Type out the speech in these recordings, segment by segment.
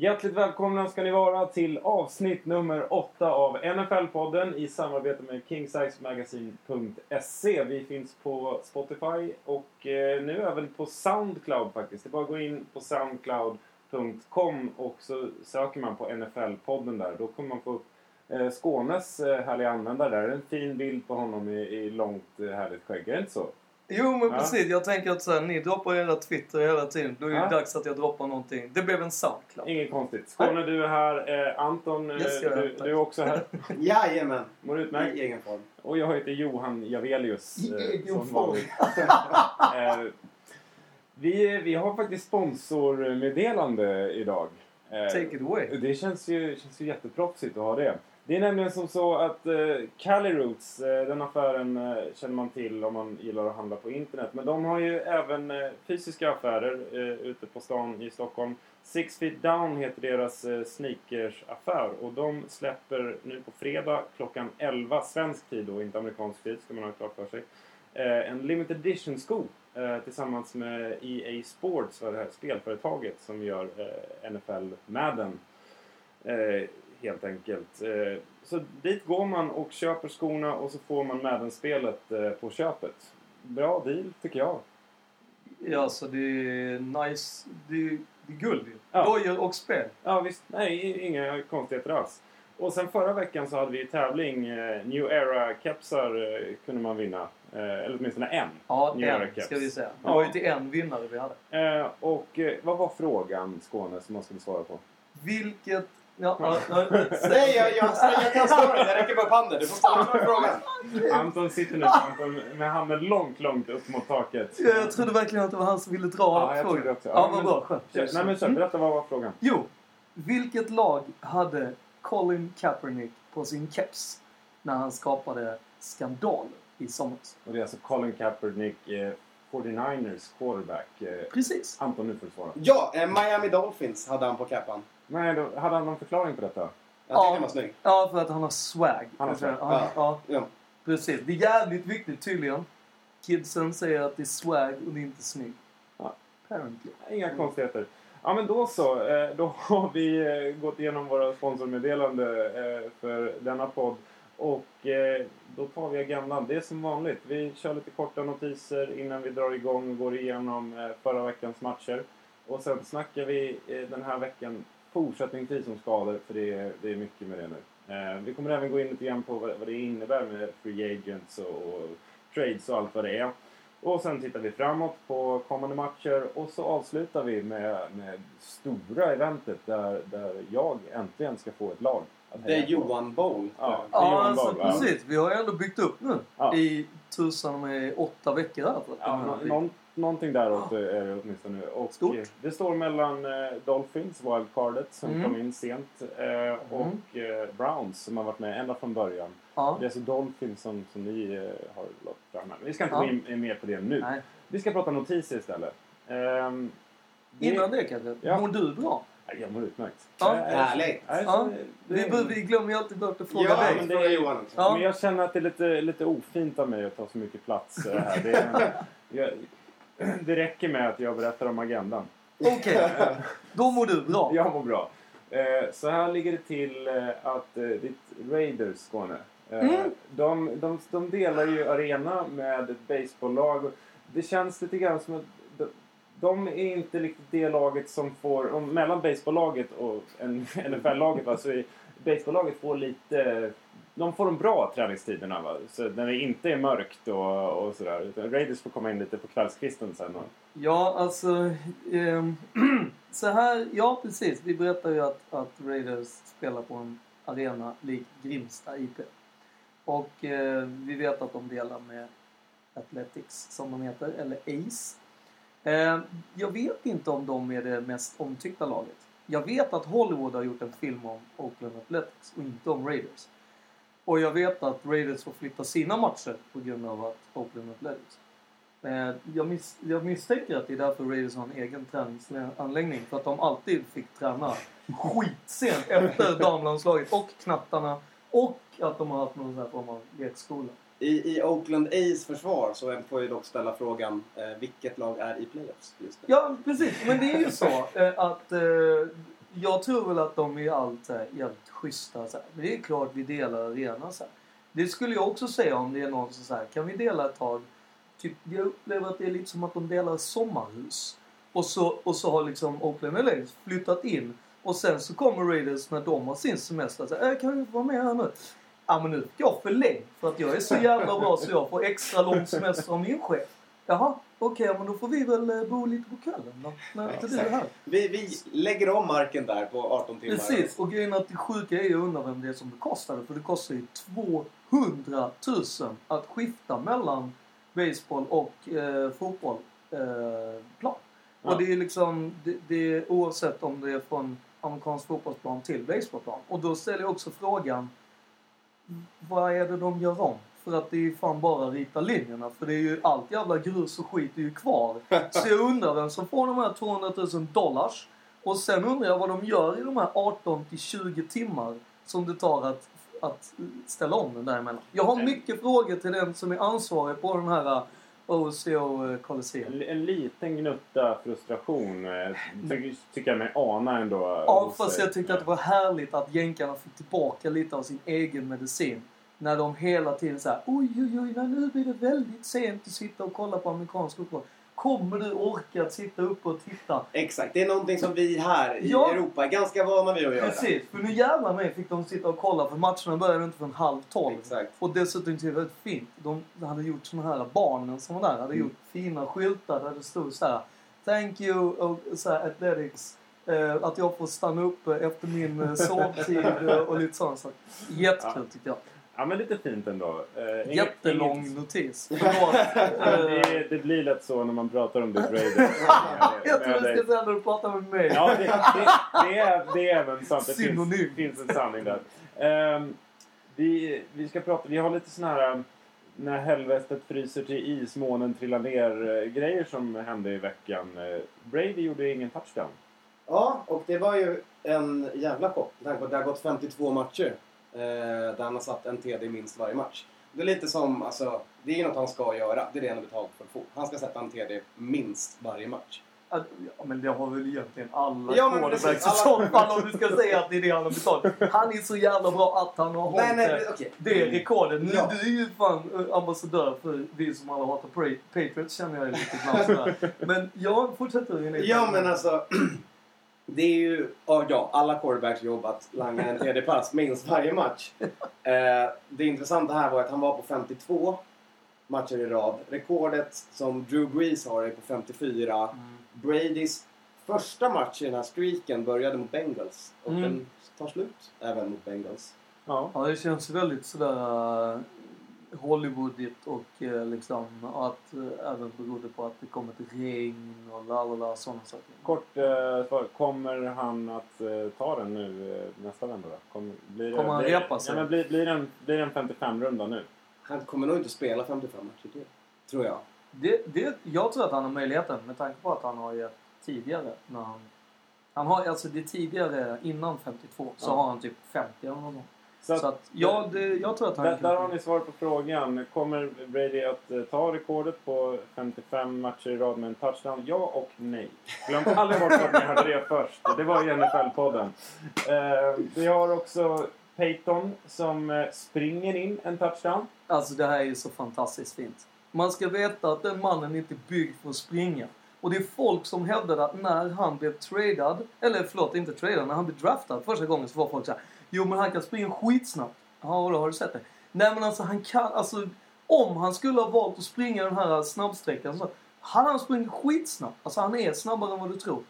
Hjärtligt välkomna ska ni vara till avsnitt nummer 8 av NFL-podden i samarbete med KingSizemagazine.se. Vi finns på Spotify och eh, nu även på Soundcloud faktiskt. Det är bara att gå in på soundcloud.com och så söker man på NFL-podden där. Då kommer man få upp eh, Skånes eh, härliga användare där. En fin bild på honom i, långt härligt skägg. Är det inte så? Jo men Ja. precis, jag tänker att så här, ni droppar era Twitter hela tiden. Då är det Ja. dags att jag droppar någonting. Det blev en Soundcloud. Inget konstigt. Skåne, du är här. Eh, Anton, eh, Yes, jag är här. du, du är också här. Jajamän, Mår utmärkt. i egen form. Och jag heter Johan Javelius. I eh, egen form. eh, vi, vi har faktiskt sponsormeddelande idag. Eh, Take it away. det känns ju, känns ju jätteproffsigt att ha det. Det är nämligen som så att eh, Cali Roots, eh, den affären eh, känner man till om man gillar att handla på internet. Men de har ju även eh, fysiska affärer eh, ute på stan i Stockholm. Six Feet Down heter deras eh, sneakersaffär och de släpper nu på fredag klockan 11 svensk tid och inte amerikansk tid ska man ha klart för sig. Eh, en limited edition sko eh, tillsammans med EA Sports, det här spelföretaget som gör eh, NFL Madden. Helt enkelt. Eh, så dit går man och köper skorna och så får man Madden-spelet eh, på köpet. Bra deal tycker jag. Ja, så det är nice. Det är, det är guld. Ja. Dojor och spel. Ja visst, nej inga konstigheter alls. Och sen förra veckan så hade vi tävling. Eh, New Era-kepsar kunde man vinna. Eller åtminstone en. Ja, New Era en Caps. ska vi säga. Det Ja. var ju till en vinnare vi hade. Och vad var frågan Skåne som man skulle svara på? Vilket... Ja, ja, ja, Nej, jag, jag, jag kan svara. Jag räcker bara upp handen. Du får ställa frågan. Anton sitter nu Anton, med handen långt, långt upp mot taket. Ja, jag trodde verkligen att det var han som ville dra Ja, jag frågan. också. Ja, Ja, vad men- bra. Skönt. Nej men Mm. berätta vad var frågan? Jo, vilket lag hade Colin Kaepernick på sin keps när han skapade skandal i somras? Och det är alltså Colin Kaepernick, eh, 49ers quarterback. Eh, Precis. Anton, nu får du svara. Ja, eh, Miami Dolphins hade han på kappan. Nej, då, hade han någon förklaring på detta? Jag Ja. tyckte han var snygg. Ja, för att han har swag. Han har swag. Ja, ja, Ja. precis. Det är jävligt viktigt tydligen. Kidsen säger att det är swag och det är inte snygg. Ja. Apparently. Inga konstigheter. Ja men då så. Eh, då har vi eh, gått igenom våra sponsormeddelande eh, för denna podd. Och då tar vi agendan. Det är som vanligt. Vi kör lite korta notiser innan vi drar igång och går igenom förra veckans matcher. Och sen snackar vi den här veckan fortsättningsvis om skador. För det är, det är mycket med det nu. Eh, vi kommer även gå in lite grann på vad, vad det innebär med free agents och, och trades och allt vad det är. Och sen tittar vi framåt på kommande matcher och så avslutar vi med, med stora eventet där, där jag äntligen ska få ett lag. Det är. Johan Bowl. Ja. Ja, Johan alltså Boll, ja. precis. Vi har ju ändå byggt upp nu Ja. i tusan med åtta veckor här. För att Ja, någon, någonting däråt är det åtminstone. Och Stort. eh, Det står mellan eh, Dolphins, wildcardet, som Mm. kom in sent, eh, och eh, Browns som har varit med ända från början. Ja. Det är alltså Dolphins som, som ni eh, har lagt fram här. Men vi ska inte Ja. gå in mer på det nu. Nej. Vi ska prata notiser istället. Ehm, det- Innan det kanske. Ja. Mår du bra? Jag mår utmärkt. Ja. Jag är- Härligt. är Ja. det- Vi, vi glömmer ju alltid bort att fråga Ja, dig. men det- Johan också. Ja. Men jag känner att det är lite, lite ofint av mig att ta så mycket plats eh, här. Det, är, jag, det räcker med att jag berättar om agendan. Okej, då mår du bra. Jag mår bra. Eh, så här ligger det till eh, att eh, ditt Raiders, Skåne, Mm. de, de, de delar ju arena med ett baseballlag. Det känns lite grann som att de, de är inte riktigt det laget som får, om, mellan baseballlaget och en- NFL-laget va, så är baseballlaget får lite, de får de bra träningstiderna va, så när det inte är mörkt och, och sådär. Raiders får komma in lite på kvällskvisten sen. Och, Ja, alltså... Eh, så här, ja precis. Vi berättar ju att, att Raiders spelar på en arena lik Grimsta IP. Och eh, vi vet att de delar med Athletics, som de heter, eller Ace. Eh, jag vet inte om de är det mest omtyckta laget. Jag vet att Hollywood har gjort en film om Oakland Athletics och inte om Raiders. Och jag vet att Raiders får flytta sina matcher på grund av att Oakland Athletics. Eh, jag, mis- jag misstänker att det är därför Raiders har en egen träningsanläggning. För att de alltid fick träna skitsent efter damlandslaget och knattarna. Och att de har haft någon sån form av lekskola. I, I Oakland A's försvar så får jag dock ställa frågan eh, vilket lag är i playoffs? Ja, precis. Men det är ju så eh, att eh, jag tror väl att de är allt så här, jävligt schyssta. Så här. Men det är klart vi delar arena. Så här. Det skulle jag också säga om det är någon som säger kan vi dela ett tag? Typ, jag upplever att det är lite som att de delar sommarhus. Och så, och så har liksom Oakland LA flyttat in. Och sen så kommer Raiders när de har sin semester. Så här, äh, kan vi vara med här nu? Ja men nu fick jag förlängt för att jag är så jävla bra så jag får extra lång semester av min chef. Jaha, okej men då får vi väl eh, bo lite på kvällen då. När inte du är här. Vi, vi lägger om marken där på 18 timmar. Precis, och grejen att det sjuka är jag undrar vem det är som bekostar det. För det kostar ju 200 000 att skifta mellan baseball och eh, fotboll eh, plan. Ja. Och det är liksom, det, det är oavsett om det är från amerikansk fotbollsplan till baseballplan. Och då ställer jag också frågan, vad är det de gör om? För att det är ju fan bara rita linjerna. För det är ju allt jävla grus och skit är ju kvar. Så jag undrar vem som får de här 200 000 dollars. Och sen undrar jag vad de gör i de här 18 till 20 timmar som det tar att, att ställa om den däremellan. Jag har mycket frågor till den som är ansvarig på den här OCO Colosseum. En, en liten gnutta frustration eh, ty, tycker jag mig ana ändå. Ja, fast jag tyckte att det var härligt att jänkarna fick tillbaka lite av sin egen medicin. När de hela tiden såhär oj, oj, oj, nu blir det väldigt sent att sitta och kolla på amerikansk fotboll. Kommer du orka att sitta uppe och titta? Exakt, det är någonting som vi här i Ja. Europa är ganska vana vid att göra. Precis, för nu jävlar mig fick de sitta och kolla för matcherna började inte förrän halv tolv. Exakt. Och dessutom är det väldigt fint. De hade gjort såna här, barnen som var där hade gjort fina skyltar där det stod så här Thank you och så här, Athletics. Eh, att jag får stanna upp efter min eh, sovtid och lite sånt. Så. Jättekul tycker jag. Ja, men lite fint ändå. Eh, Jättelång inget- notis. Förlåt. Eh, det, det blir lätt så när man pratar om Dick Raiders. jag tror Med du ska säga när du pratar med mig. Ja, det, det, det, är, det är även sant. Det finns, Synonym. finns en sanning där. Ehm, vi, vi ska prata, vi har lite såna här um, när helvetet fryser till is, månen trillar ner eh, grejer som hände i veckan. Eh, Brady gjorde ingen touchdown. Ja, och det var ju en jävla chock. med tanke på att Det har gått 52 matcher. Eh, där han har satt en TD minst varje match. Det är lite som, alltså, det är ju något han ska göra. Det är det han har betalt för att få. Han ska sätta en TD minst varje match. Ja, men det har väl egentligen alla Ja, quarterbacks i så fall om du ska säga att det är det han har betalt. Han är så jävla bra att han har hållit Nej, nej, det. okej. Det är rekordet. Nu, Ja. Du är ju fan eh, ambassadör för vi som alla hatar Patriots känner jag lite sådär. Men jag fortsätter. Ja, men alltså. Det är ju, ja, ja alla quarterbacks jobb att langa en tredje pass minst varje match. Eh, det intressanta här var att han var på 52 matcher i rad. Rekordet som Drew Brees har är på 54. Mm. Bradys första match i den här streaken började mot Bengals. Och Mm. den tar slut även mot Bengals. Ja. Ja, det känns väldigt sådär Hollywoodigt och eh, liksom att uh, även berodde på att det kom ett regn och lalala sådana saker. Kort eh, svar. Kommer han att eh, ta den nu eh, nästa vända då? Kommer, blir det, Kommer han blir, repa sig? Ja, men blir, blir, det en, blir det en 55-runda nu? Han kommer nog inte spela 55 matcher till. Tror jag. Det, det, jag tror att han har möjligheten med tanke på att han har ju tidigare när han... Han har alltså det tidigare innan 52 så Ja. har han typ 50 eller något. Så, Så att ja, det, jag tror att han där, kan- där har ni svar på frågan. Kommer Brady att eh, ta rekordet på 55 matcher i rad med en touchdown? Ja och nej. Glöm aldrig bort att ni hörde det först. Det var i NFL-podden. Eh, vi har också Peyton som eh, springer in en touchdown. Alltså det här är ju så fantastiskt fint. Man ska veta att den mannen inte är byggd för att springa. Och det är folk som hävdade att när han blev tradad, eller förlåt inte tradad, när han blev draftad första gången så var folk så här. Jo men han kan springa skitsnabbt. Ja, då har du sett det? Nej men alltså han kan, alltså om han skulle ha valt att springa den här snabbsträckan så hade han sprungit skitsnabbt. Alltså han är snabbare än vad du tror.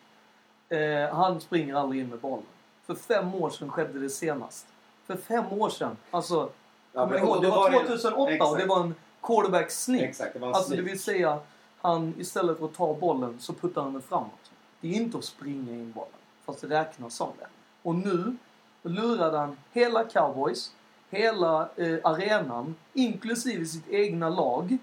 Eh, han springer aldrig in med bollen. För fem år sedan skedde det senast. För fem år sedan. Alltså, Ja, men- ihåg? och Det var det- 2008 och Exakt. det var en quarterback sneak. Exakt, det var en Alltså det vill säga, han istället för att ta bollen så puttar han den framåt. Det är inte att springa in bollen. Fast det räknas som det. Och nu lurade han hela cowboys, hela eh, arenan, inklusive sitt egna lag.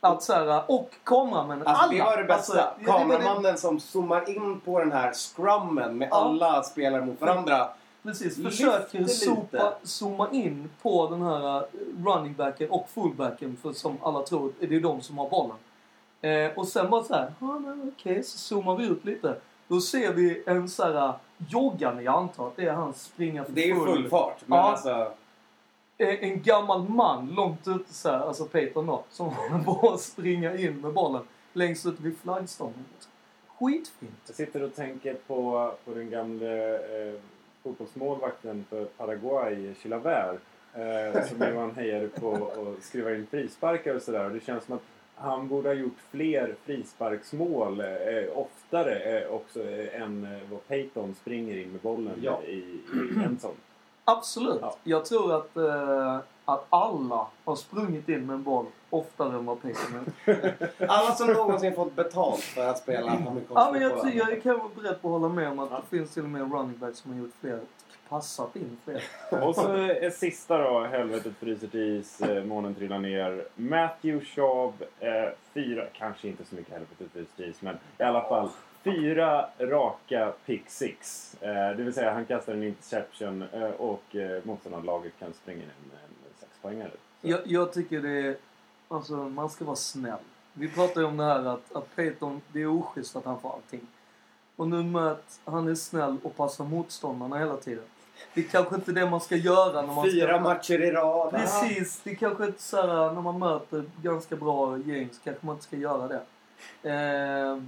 Att så här, och kameramännen. Alltså, alla. det var det bästa. Alltså, det- det det- Kameramannen som zoomar in på den här scrummen med Ja. alla spelare mot varandra. Precis, försöker sopa, zooma in på den här eh, running backen och fullbacken för som alla tror det är de som har bollen. Eh, och sen bara så här, ah, okej, så zoomar vi ut lite. Då ser vi en så här joggande. Jag antar att det är han springa för Det är ju full fart. Men Ja. alltså... Eh, En gammal man långt ute så här, alltså Peyton då, som att springa in med bollen längst ut vid flaggstången. Skitfint. Jag sitter och tänker på, på den gamle eh, fotbollsmålvakten för Paraguay, Chilavert. Eh, som Johan hejade på och skruva in frisparkar och sådär. Och det känns som att han borde ha gjort fler frisparksmål eh, oftare eh, också eh, än eh, vad Peyton springer in med bollen Ja. i, i en sån. Absolut. Ja. Jag tror att, eh, att alla har sprungit in med en boll oftare än vad Peyton har. Alla som någonsin fått betalt för att spela amerikansk Ja, men jag, jag kan vara beredd på att hålla med om att Ja. det finns till och med running backs som har gjort fler, passat in fler. Och så är sista då, helvetet fryser till is, eh, månen trillar ner. Matthew Schaub, eh, fyra, kanske inte så mycket helvetet fryser till is, men i alla fall fyra raka pick six. Eh, det vill säga han kastar en interception eh, och eh, motståndarlaget kan springa in en, en sexpoängare. Så- Jag, jag tycker det är... Alltså, man ska vara snäll. Vi pratar ju om det här att, att Peyton, det är oschysst att han får allting. Och nu med att han är snäll och passar motståndarna hela tiden. Det är kanske inte det man ska göra när man Fyra ska... matcher i rad. Precis, det är kanske inte så här, när man möter ganska bra gäng så kanske man inte ska göra det. Eh,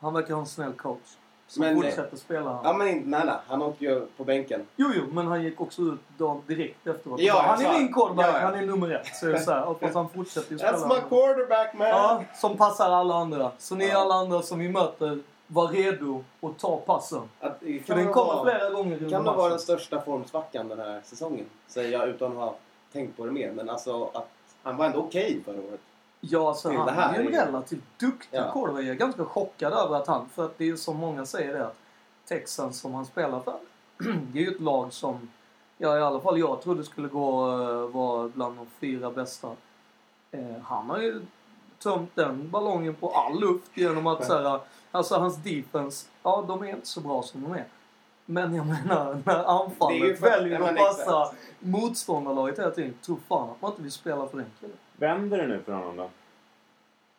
han verkar ha en snäll coach. Som Men, eh, fortsätter spela han. Ja men inte, nej. Han åker ju på bänken. Jo, jo, men han gick också ut dagen direkt efteråt. och Ja, bara, han är min quarterback, ja, ja. han är nummer ett. Så är så här, fast han fortsätter ju spela. That's my quarterback man! Ja, som passar alla andra. Så ni alla andra som vi möter, var redo att ta passen. Att, För kan den kommer vara- flera gånger under Kan det vara den största formsvackan den här säsongen? Säger jag utan att ha tänkt på det mer. Men alltså att han var ändå okej förra året. Ja, alltså han är ju en relativt duktig Ja. quarterback. Jag är ganska chockad över att han, för att det är som många säger det att Texans som han spelar för, det är ju ett lag som, ja i alla fall jag trodde skulle gå uh, vara bland de fyra bästa. Eh, han har ju tömt den ballongen på all luft genom att så här, alltså hans defense, ja de är inte så bra som de är. Men jag menar, när Det är ju anfallet väljer att passa motståndarlaget hela tiden, tror fan att man inte vill spela för den killen. Vänder det nu för honom då?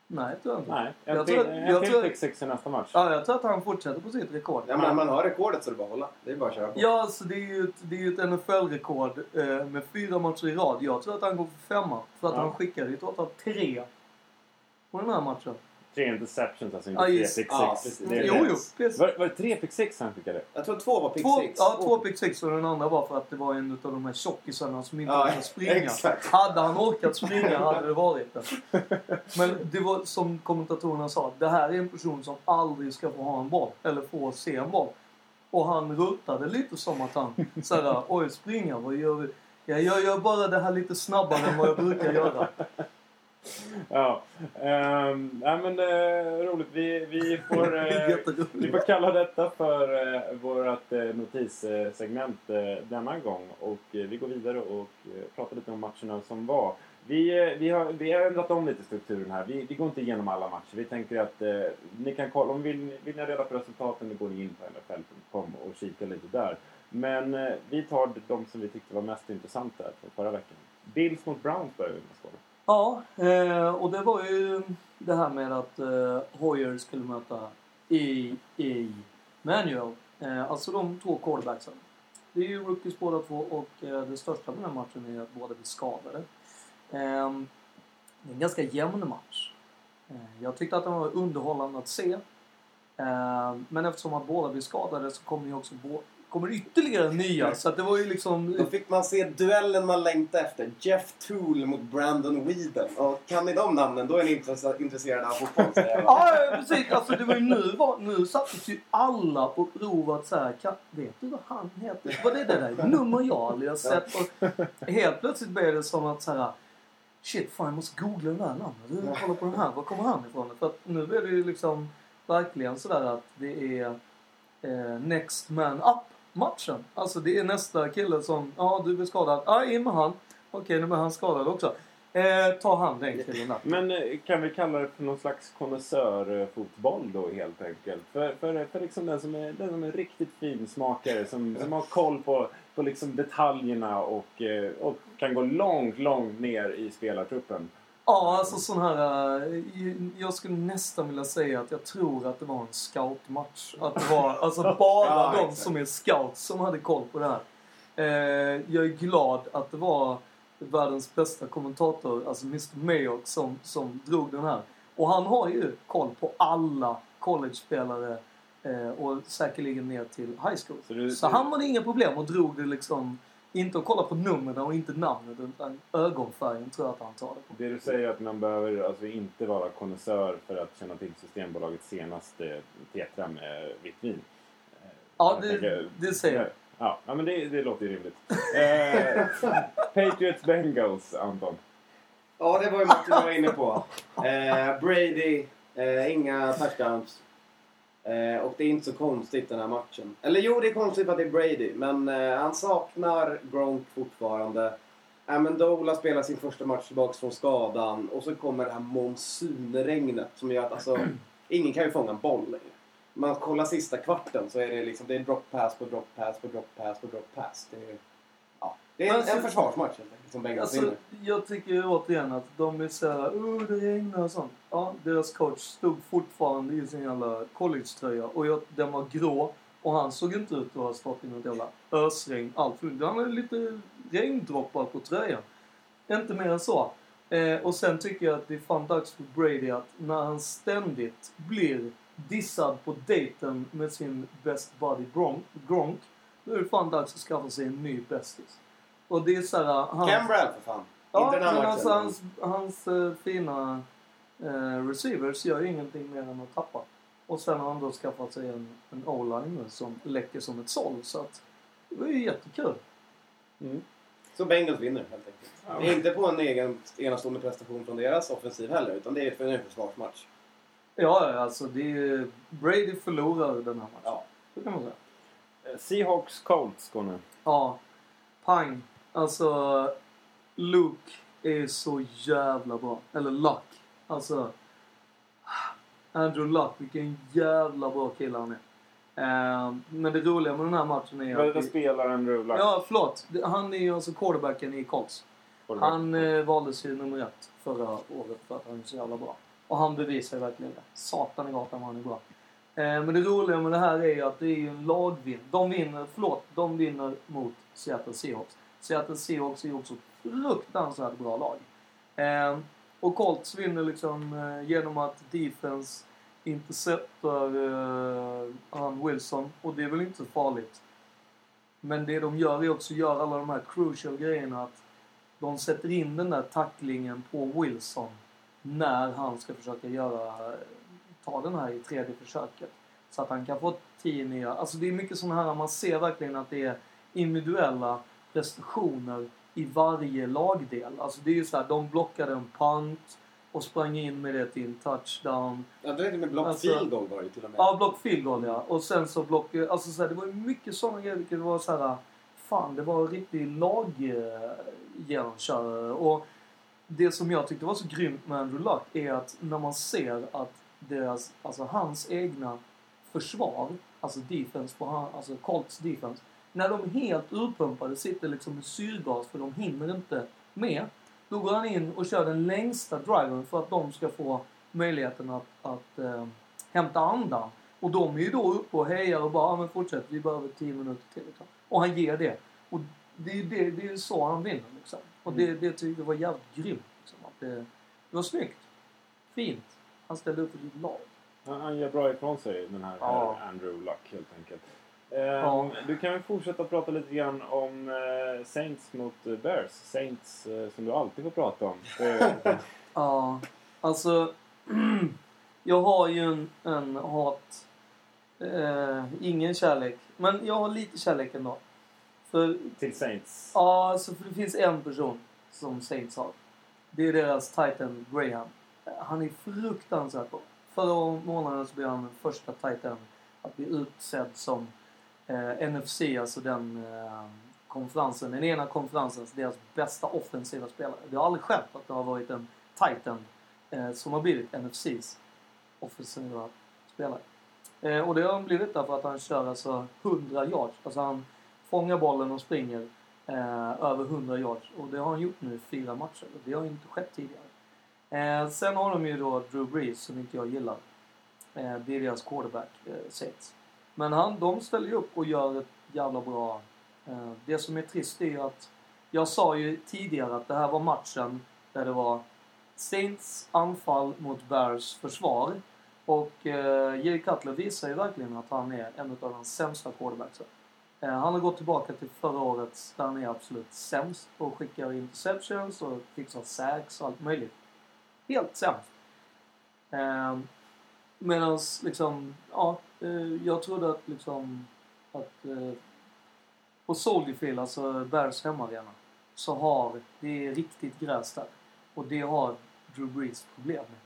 Nej, tror jag inte. Nej, Jag till, tror- en jag till tror- six i nästa match. Ja, jag tror att han fortsätter på sitt rekord. Ja, men man har rekordet så det är bara hålla. Det är bara att köra på. Ja, alltså det är ju ett, det är ju ett NFL-rekord eh, med fyra matcher i rad. Jag tror att han går för femma. För att Ja. han skickade ju totalt tre på den här matchen. Tre interceptions, alltså inte Ja, tre pick six. precis. Det är Jo, jo. Precis. Var, var det tre pick six han skickade? Jag tror två var pick Två, six. ja, två pick six och den andra var för att det var en av de här tjockisarna som inte Ja, kunde springa. exakt. Hade han orkat springa hade det varit det. Men det var som kommentatorerna sa, det här är en person som aldrig ska få ha en boll eller få se en boll. Och han ruttade lite som att han såhär, oj springa, vad gör vi? Ja, jag gör bara det här lite snabbare än vad jag brukar göra. Ja. Um, nej men uh, roligt. Vi, vi får... eh, vi får kalla detta för uh, vårt uh, notissegment eh, denna gång. Och eh, vi går vidare och pratar lite om matcherna som var. Vi, eh, vi, har, vi har ändrat om lite strukturen här. Vi, vi går inte igenom alla matcher. Vi tänker att eh, ni kan kolla, om vill, vill ni ha reda på resultaten, då går ni in på nfl.com och kikar lite där. Men eh, vi tar de som vi tyckte var mest intressanta från förra veckan. Bills mot Browns börjar vi med. Ja, eh, och det var ju det här med att eh, Hoyer skulle möta i, i Manuel. Eh, alltså de två quarterbacksen. Det är ju rookies båda två och det största med den här matchen är att båda blir skadade. Det är en ganska jämn match. Jag tyckte att den var underhållande att se. Men eftersom att båda blir skadade så kommer ju också kommer ytterligare nya. Så att det var ju liksom... Då fick man se duellen man längtade efter. Jeff Toole mot Brandon Whedon. Och kan ni de namnen, då är ni intresse- intresserade av fotboll. Ja, precis. Alltså, det var ju nu, var, nu sattes ju alla på prov att så här, kan, vet du vad han heter? Vad är det där? Nummer jag aldrig har sett. Och helt plötsligt blev det som att så här, shit, fan jag måste googla det där namnet. Du, kolla på den här, var kommer han ifrån? För att nu är det ju liksom verkligen sådär att det är eh, next man up matchen. Alltså det är nästa kille som, ja du blir skadad, ja in med han. Okej, nu blir han skadad också. Eh, ta hand den killen. Men eh, kan vi kalla det för någon slags konnässörfotboll då helt enkelt? För, för, för liksom den, som är, den som är riktigt finsmakare som, som har koll på, på liksom detaljerna och, eh, och kan gå långt, långt ner i spelartruppen. Ja, alltså sån här... eh, Jag skulle nästan vilja säga att jag tror att det var en scoutmatch. Att det var alltså bara Ja, de exakt. som är scouts som hade koll på det här. Eh, jag är glad att det var världens bästa kommentator, alltså Mr Mayock, som, som drog den här. Och han har ju koll på alla college-spelare eh, och säkerligen ner till high school. Så du- Så du- han hade inga problem och drog det liksom inte att kolla på numren och inte namnet utan ögonfärgen tror jag att han tar det på. Det du säger är att man behöver alltså inte vara konnässör för att känna till Systembolagets senaste tetra med vitt vin. Ja, det- tänker- det säger jag. Ja, ja men det, det låter ju rimligt. Eh, Patriots Bengals, Anton. Ja, det var ju jag var inne på. Eh, Brady, eh, inga touchdowns. Eh, och det är inte så konstigt den här matchen. Eller jo, det är konstigt för att det är Brady. Men eh, han saknar Gronk fortfarande. Amendola spelar sin första match tillbaka från skadan. Och så kommer det här monsunregnet som gör att alltså, ingen kan ju fånga en boll längre. Man kollar sista kvarten så är det liksom det är drop pass på drop pass på drop pass på drop pass. Det är, ja, det är en, Alltså- en försvarsmatch helt enkelt som Bengals Alltså, vinner. jag tycker återigen att de är såhär, oh det regnar och sånt. Ja, deras coach stod fortfarande i sin jävla collegetröja och jag, den var grå. Och han såg inte ut att ha stått i något jävla ösregn. Allt för Han hade lite regndroppar på tröjan. Inte mer än så. Eh, och sen tycker jag att det är fan dags för Brady att när han ständigt blir dissad på dejten med sin best buddy Gronk, Då är det fan dags att skaffa sig en ny bästis. Och det är såhär... Han, Cambrell för fan. Ja, inte den men alltså hans, hans eh, fina eh, receivers gör ju ingenting mer än att tappa. Och sen har han då skaffat sig en, en o-line nu som läcker som ett såll. Så att det var ju jättekul. Så Bengals vinner helt enkelt. Ja. Det är inte på en egen enastående prestation från deras offensiv heller. Utan det är för en försvarsmatch. Ja, ja, alltså det är, Brady förlorar den här matchen. Ja. Så kan man säga. Eh, Seahawks Colts går nu. Ja, pang. Alltså, Luke är så jävla bra. Eller Luck. Alltså, Andrew Luck, vilken jävla bra kille han är. Eh, men det roliga med den här matchen är att... vad spelar Andrew Luck? Ja, förlåt. Han är ju alltså quarterbacken i Colts. Han eh, valdes ju nummer ett förra året för att han är så jävla bra. Och han bevisar verkligen det. Satan i gatan vad han är bra. Eh, men det roliga med det här är ju att det är ju en lagvinn. De vinner, förlåt, de vinner mot Seattle Seahawks. Seattle Seahawks är ju också ett fruktansvärt bra lag. Ehm, och Colts vinner liksom eh, genom att defense inte sätter han eh, Wilson. Och det är väl inte så farligt. Men det de gör är också att göra alla de här crucial grejerna. Att de sätter in den där tacklingen på Wilson när han ska försöka göra, ta den här i tredje försöket. Så att han kan få tio nya. Alltså det är mycket sådana här, man ser verkligen att det är individuella prestationer i varje lagdel. Alltså det är ju så här, de blockade en punt och sprang in med det till en touchdown. Ja, det är med block Alltså- field goal var det till och med. Ja, block field goal ja. Och sen så block... Alltså så här, det var ju mycket sådana grejer vilket var så här... Fan, det var en riktig laggenomkörare. Och det som jag tyckte var så grymt med Andrew Luck är att när man ser att deras, alltså hans egna försvar, alltså defense på han, alltså Colts defense, när de helt urpumpade sitter liksom med syrgas för de hinner inte med. Då går han in och kör den längsta driven för att de ska få möjligheten att, att eh, hämta andan. Och de är ju då uppe och hejar och bara, ja men fortsätt, vi behöver 10 minuter till. Liksom. Och han ger det. Och det är ju det, det är så han vinner liksom. Och det, det tyckte jag var jävligt grymt. Liksom. Att det, det var snyggt. Fint. Han ställde upp för sitt lag. Han, han gör bra ifrån sig, den här, Ja. här Andrew Luck helt enkelt. Ehm, Ja. Du kan väl fortsätta prata lite grann om eh, Saints mot eh, Bears. Saints eh, som du alltid får prata om. Eh, Ja, alltså. jag har ju en, en hat. Eh, ingen kärlek. Men jag har lite kärlek ändå. För, till Saints. ja, alltså, för det finns en person som Saints har. Det är deras Titan Graham. Han är fruktansvärt bra. Förra månaden så blev han den första Titan att bli utsedd som eh, NFC, alltså den eh, konferensen, den ena konferensens, deras bästa offensiva spelare. Det har aldrig skett att det har varit en Titan eh, som har blivit NFCs offensiva spelare. Eh, och det har han blivit därför att han kör alltså 100 yards. Alltså han fångar bollen och springer eh, över 100 yards. Och det har han gjort nu i fyra matcher. Och det har inte skett tidigare. Eh, sen har de ju då Drew Brees som inte jag gillar. Eh, det är deras quarterback, eh, Saints. Men han, de ställer ju upp och gör ett jävla bra... Eh, det som är trist är ju att... Jag sa ju tidigare att det här var matchen där det var Saints anfall mot Bears försvar. Och eh, Jerry Cutler visar ju verkligen att han är en av de sämsta quarterbacksen. Eh, han har gått tillbaka till förra året där han är absolut sämst och skickar interceptions och fixar sacks och allt möjligt. Helt sämst. Eh, Medan liksom, ja, eh, jag trodde att liksom att eh, på Soldier Field, alltså Bears hemmaarena, så har det är riktigt gräs där. Och det har Drew Brees problem med.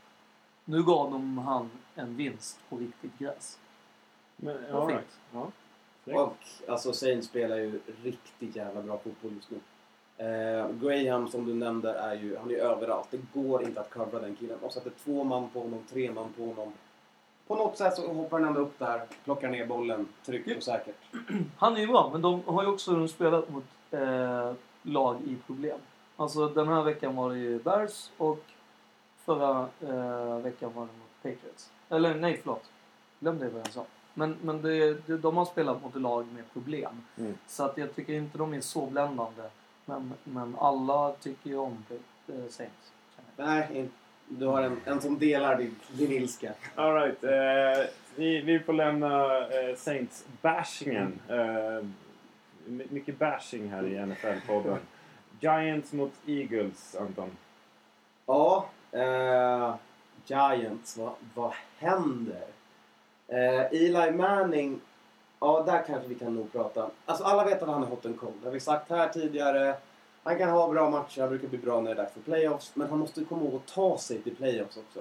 Nu gav de han en vinst på riktigt gräs. Men, all right. Ja. Och alltså Saints spelar ju riktigt jävla bra fotboll just nu. Eh, Graham som du nämnde är ju, han är ju överallt. Det går inte att covera den killen. Och sätter två man på honom, tre man på honom. På något sätt så hoppar han ändå upp där, plockar ner bollen tryggt och säkert. Han är ju bra, men de har ju också spelat mot eh, lag i problem. Alltså den här veckan var det ju Bears och förra eh, veckan var det mot Patriots. Eller nej, förlåt. Glömde vad jag sa. Men, men det, det, de har spelat mot lag med problem. Mm. Så att jag tycker inte de är så bländande. Men, men alla tycker ju om eh, Saints. Nej, du har en, en som delar din, din ilska. All right. Eh, vi, vi får lämna eh, Saints-bashingen. Eh, my- mycket bashing här i NFL-podden. Giants mot Eagles, Anton. Ja, eh, Giants, vad, vad händer? Eh, Eli Manning, ja där kanske vi kan nog prata. Alltså alla vet att han är hot and cold. Det har vi sagt här tidigare. Han kan ha bra matcher, han brukar bli bra när det är dags för playoffs. Men han måste komma ihåg att ta sig till playoffs också.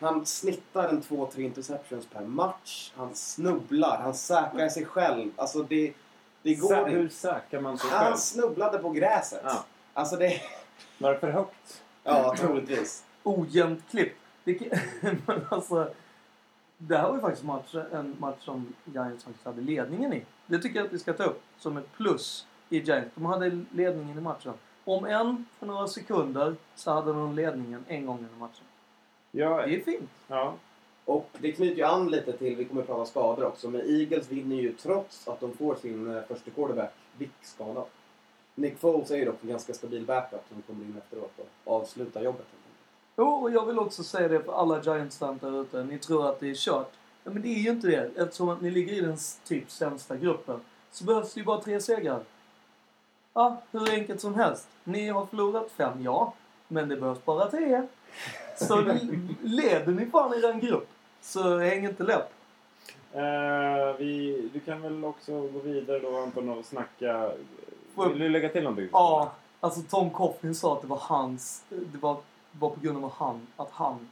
Han snittar en 2-3 interceptions per match. Han snubblar, han säkrar sig själv. Alltså det, det går Sä- hur säkrar man sig själv? Han snubblade på gräset. Ja. Alltså det... Var det för högt? Ja, troligtvis. ojämnt klipp. Vilket, alltså, det här var ju faktiskt match, en match som Giants faktiskt hade ledningen i. Det tycker jag att vi ska ta upp som ett plus i Giants. De hade ledningen i matchen. Om en för några sekunder så hade de ledningen en gång under matchen. Ja, Det är fint. ja. Och det knyter ju an lite till, vi kommer att prata skador också, men Eagles vinner ju trots att de får sin eh, första quarterback, Vick, skadad. Nick Foles är ju dock en ganska stabil backup som kommer in efteråt och avslutar jobbet. Jo, och jag vill också säga det för alla Giants-fans där ute. Ni tror att det är kört. Ja, men det är ju inte det. Eftersom att ni ligger i den typ sämsta gruppen så behövs det ju bara tre segrar. Ja, hur enkelt som helst. Ni har förlorat fem, ja. Men det behövs bara tre. Så leder ni fan i den grupp så häng inte läpp. Eh, vi, du kan väl också gå vidare då Anton och snacka. Vill du lägga till någonting? Ja, alltså Tom Coughlin sa att det var hans... Det var, var på grund av han, att han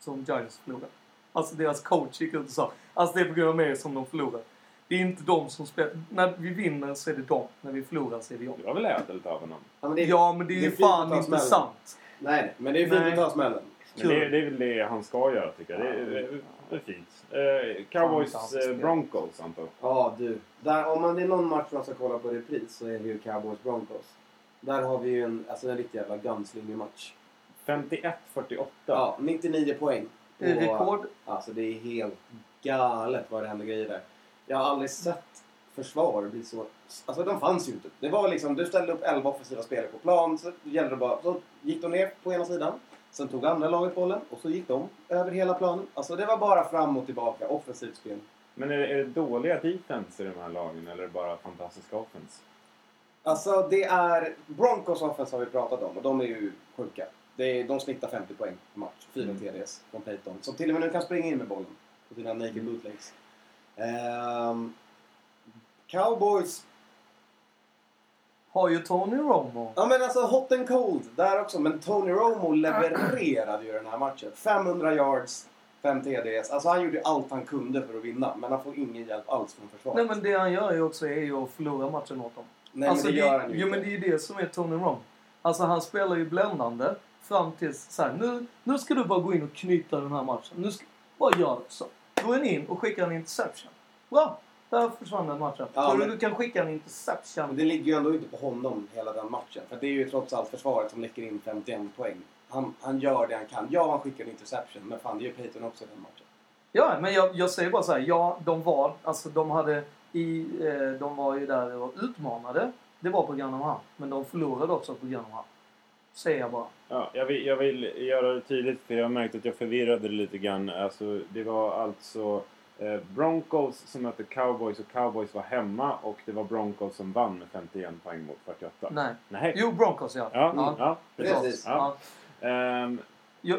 som Giants förlorade. Alltså deras coach gick ut och sa alltså det är på grund av mig som de förlorar. Det är inte de som spelar. När vi vinner så är det de. När vi förlorar så är det jag. Det var väl ädelt av honom? Ja, men det är, Ja, men det är det ju är fan inte smällen. sant. Nej, men det är fint Nej. att ta smällen. Men det, det är väl det han ska göra tycker jag. Det är, det är fint. Eh, Cowboys spel. Broncos Anton. Ja, du. Där, om man, det är någon match man ska kolla på repris så är det ju Cowboys Broncos. Där har vi ju en, alltså en riktig jävla gunslinger-match. 51-48. Ja, 99 poäng. Det är rekord. Alltså det är helt galet vad det händer grejer där. Jag har aldrig sett försvar bli så... Alltså de fanns ju inte. Det var liksom, du ställde upp 11 offensiva spelare på plan. Så gällde det bara... Så gick de ner på ena sidan. Sen tog andra laget bollen och så gick de över hela planen. Alltså det var bara fram och tillbaka. Offensivt spel. Men är det, är det dåliga defense i de här lagen eller är det bara fantastiska offense? Alltså det är... Broncos offense har vi pratat om och de är ju sjuka. Det är, de snittar 50 poäng per match. Fyra Mm. TDs från Peyton. Som till och med nu kan springa in med bollen. På sina naked bootlegs. Ehm, Cowboys Har ju Tony Romo. Ja men alltså hot and cold där också. Men Tony Romo levererade ju den här matchen. 500 yards, 5 TDs. Alltså han gjorde allt han kunde för att vinna. Men han får ingen hjälp alls från försvaret. Nej men det han gör ju också är ju att förlora matchen åt dem. Nej, alltså, men det gör han ju Jo inte. men det är ju det som är Tony Romo. Alltså han spelar ju bländande fram tills så här, nu, nu ska du bara gå in och knyta den här matchen. Nu ska, bara gör så. Gå in och skicka en interception. Bra! Där försvann den matchen. Ja, men- du kan skicka en Men interception? det ligger ju ändå inte på honom hela den matchen. För det är ju trots allt försvaret som läcker in 51 poäng. han, han gör det han kan. Ja, han skickar en interception, men fan det gör Peyton också den matchen. Ja, men jag, jag säger bara så här. Ja, de var, alltså de hade i, eh, de var ju där och utmanade. Det var på grund av han. Men de förlorade också på grund av han. Säger jag bara. Ja, jag, vill, jag vill göra det tydligt för jag har märkt att jag förvirrade det lite grann. Alltså, det var alltså eh, Broncos som mötte Cowboys och Cowboys var hemma och det var Broncos som vann med 51 poäng mot 48. Nej. Nej. Jo, Broncos ja. Ja, ja. ja, precis. Precis. Ja. Ehm, Jo,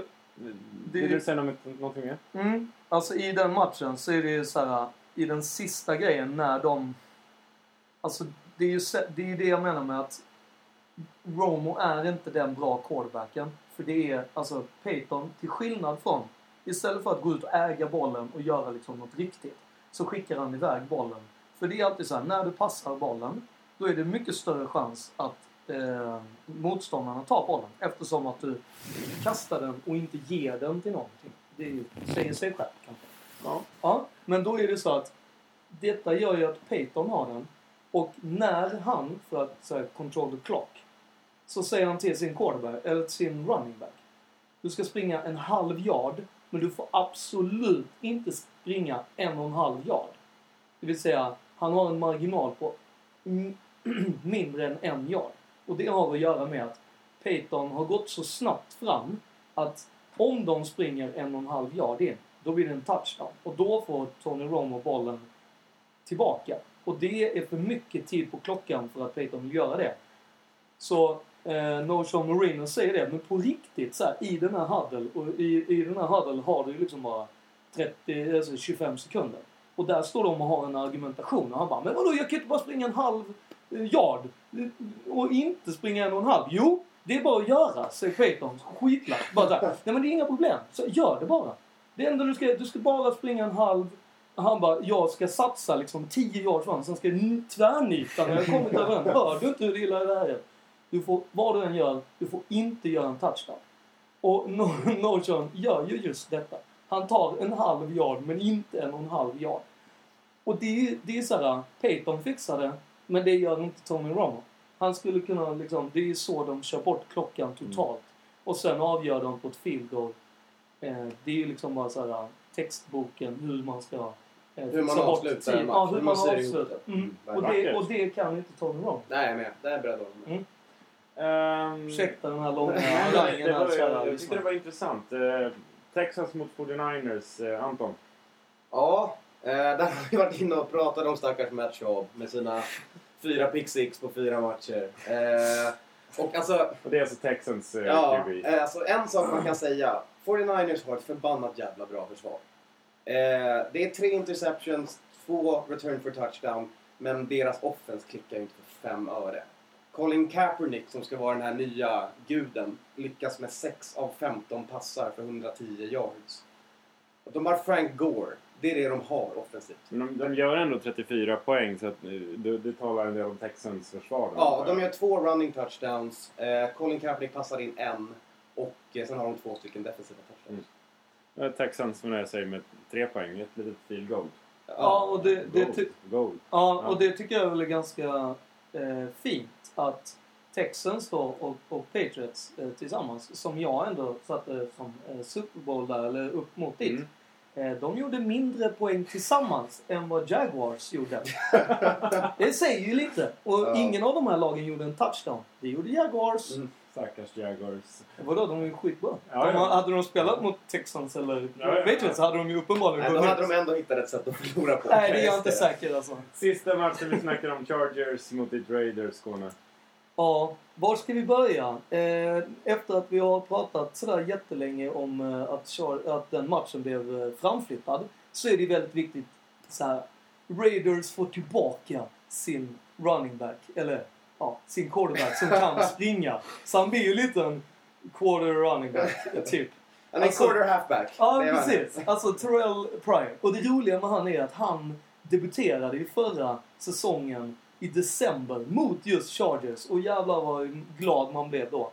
vill du säga något, någonting mer? Mm. Alltså i den matchen så är det ju så här. I den sista grejen när de... Alltså det är ju det, är ju det jag menar med att Romo är inte den bra quarterbacken. För det är alltså Peyton, till skillnad från... Istället för att gå ut och äga bollen och göra liksom något riktigt. Så skickar han iväg bollen. För det är alltid så här, när du passar bollen. Då är det mycket större chans att eh, motståndarna tar bollen. Eftersom att du kastar den och inte ger den till någonting. Det är ju, säger sig själv kanske. Ja. Ja, men då är det så att detta gör ju att Peyton har den. Och när han, för att här, control the clock, så säger han till sin quarterback, eller till sin running back. Du ska springa en halv yard, men du får absolut inte springa en och en halv yard. Det vill säga, han har en marginal på mindre än en yard. Och det har att göra med att Peyton har gått så snabbt fram att om de springer en och en halv yard in, då blir det en touchdown. Och då får Tony Romo bollen tillbaka. Och det är för mycket tid på klockan för att Peyton vill göra det. Så eh, No Sean Marino säger det, men på riktigt så här, i den här huddle, och i, i den här huddle har du ju liksom bara 30, alltså 25 sekunder. Och där står de och har en argumentation och han bara Men vadå, jag kan inte bara springa en halv eh, yard eh, och inte springa en och en halv. Jo, det är bara att göra, säger Peyton. Skitlack. Bara där. Nej men det är inga problem. Så gör det bara. Det enda du ska, du ska bara springa en halv han bara, jag ska satsa liksom 10 yards fram, sen ska jag tvärnita när jag kommit över den. Hör du inte hur illa det här är? Du får, vad du än gör, du får inte göra en touchdown. Och No- Norton gör ju just detta. Han tar en halv yard, men inte en och en halv yard. Och det det är såhär, Peyton fixar det, men det gör inte Tony Romo. Han skulle kunna liksom, det är så de kör bort klockan totalt. Och sen avgör de på ett field goal. Eh, det är ju liksom bara såhär textboken hur man ska eh, Hur man avslutar en match, Ja, hur hur man man avslutar. Mm. Mm, Och, det, och det kan inte Tony Romo. Nej, jag med. Det är jag beredd att hålla. Mm. Ehm, Ursäkta den här långa nej, rangen det här, var, kära jag, jag tyckte det var intressant. Eh, Texas mot 49ers. Eh, Anton? Ja, eh, där har vi varit inne och pratat om stackars Matt Schaub med sina fyra pick six på fyra matcher. Och alltså, Och det är alltså Texans eh, ja, QB. alltså, en sak man kan säga. 49ers har ett förbannat jävla bra försvar. Det är tre interceptions, två return for touchdown, men deras offense klickar ju inte för fem öre. Colin Kaepernick, som ska vara den här nya guden, lyckas med 6 av 15 passar för 110 yards. Och de har Frank Gore. Det är det de har offensivt. Men de, de gör ändå 34 poäng så att, eh, det, det talar en del om Texans försvar. Ja, de gör två running touchdowns. Eh, Colin Kaepernick passar in en. Och eh, sen har de två stycken defensiva touchdowns. Eh, Texans som jag säger med tre poäng. Ett litet field goal. Ja, och det, det, goal. ja, Ja. och det tycker jag väl är ganska eh, fint att Texans då och, och Patriots eh, tillsammans, som jag ändå satte som eh, Super Bowl där, eller upp mot dit. Mm. Eh, de gjorde mindre poäng tillsammans än vad Jaguars gjorde. det säger ju lite. Och Ja. ingen av de här lagen gjorde en touchdown. Det gjorde Jaguars. Mm. Stackars Jaguars. Vadå, de är ju skitbra. Ja, de, ja. hade de spelat mot Texans eller Ja, ja, ja. Patriots så hade de ju uppenbarligen Nej, då hade de ändå hittat ett sätt att förlora på. Nej, det är jag inte säker alltså. Sista matchen vi snackar om Chargers mot ditt Raiders, Skåne. Ja, var ska vi börja? Eh, efter att vi har pratat sådär jättelänge om eh, att, Char- att den matchen blev eh, framflyttad så är det väldigt viktigt så här. Raiders får tillbaka sin running back, eller ja, sin quarterback som kan springa. Så han blir ju lite en quarter running back, typ. Är Alltså- quarter halfback. Ja, precis. Alltså Terrell Pryor. Och det roliga med han är att han debuterade i förra säsongen i december mot just Chargers. Och jävlar vad glad man blev då.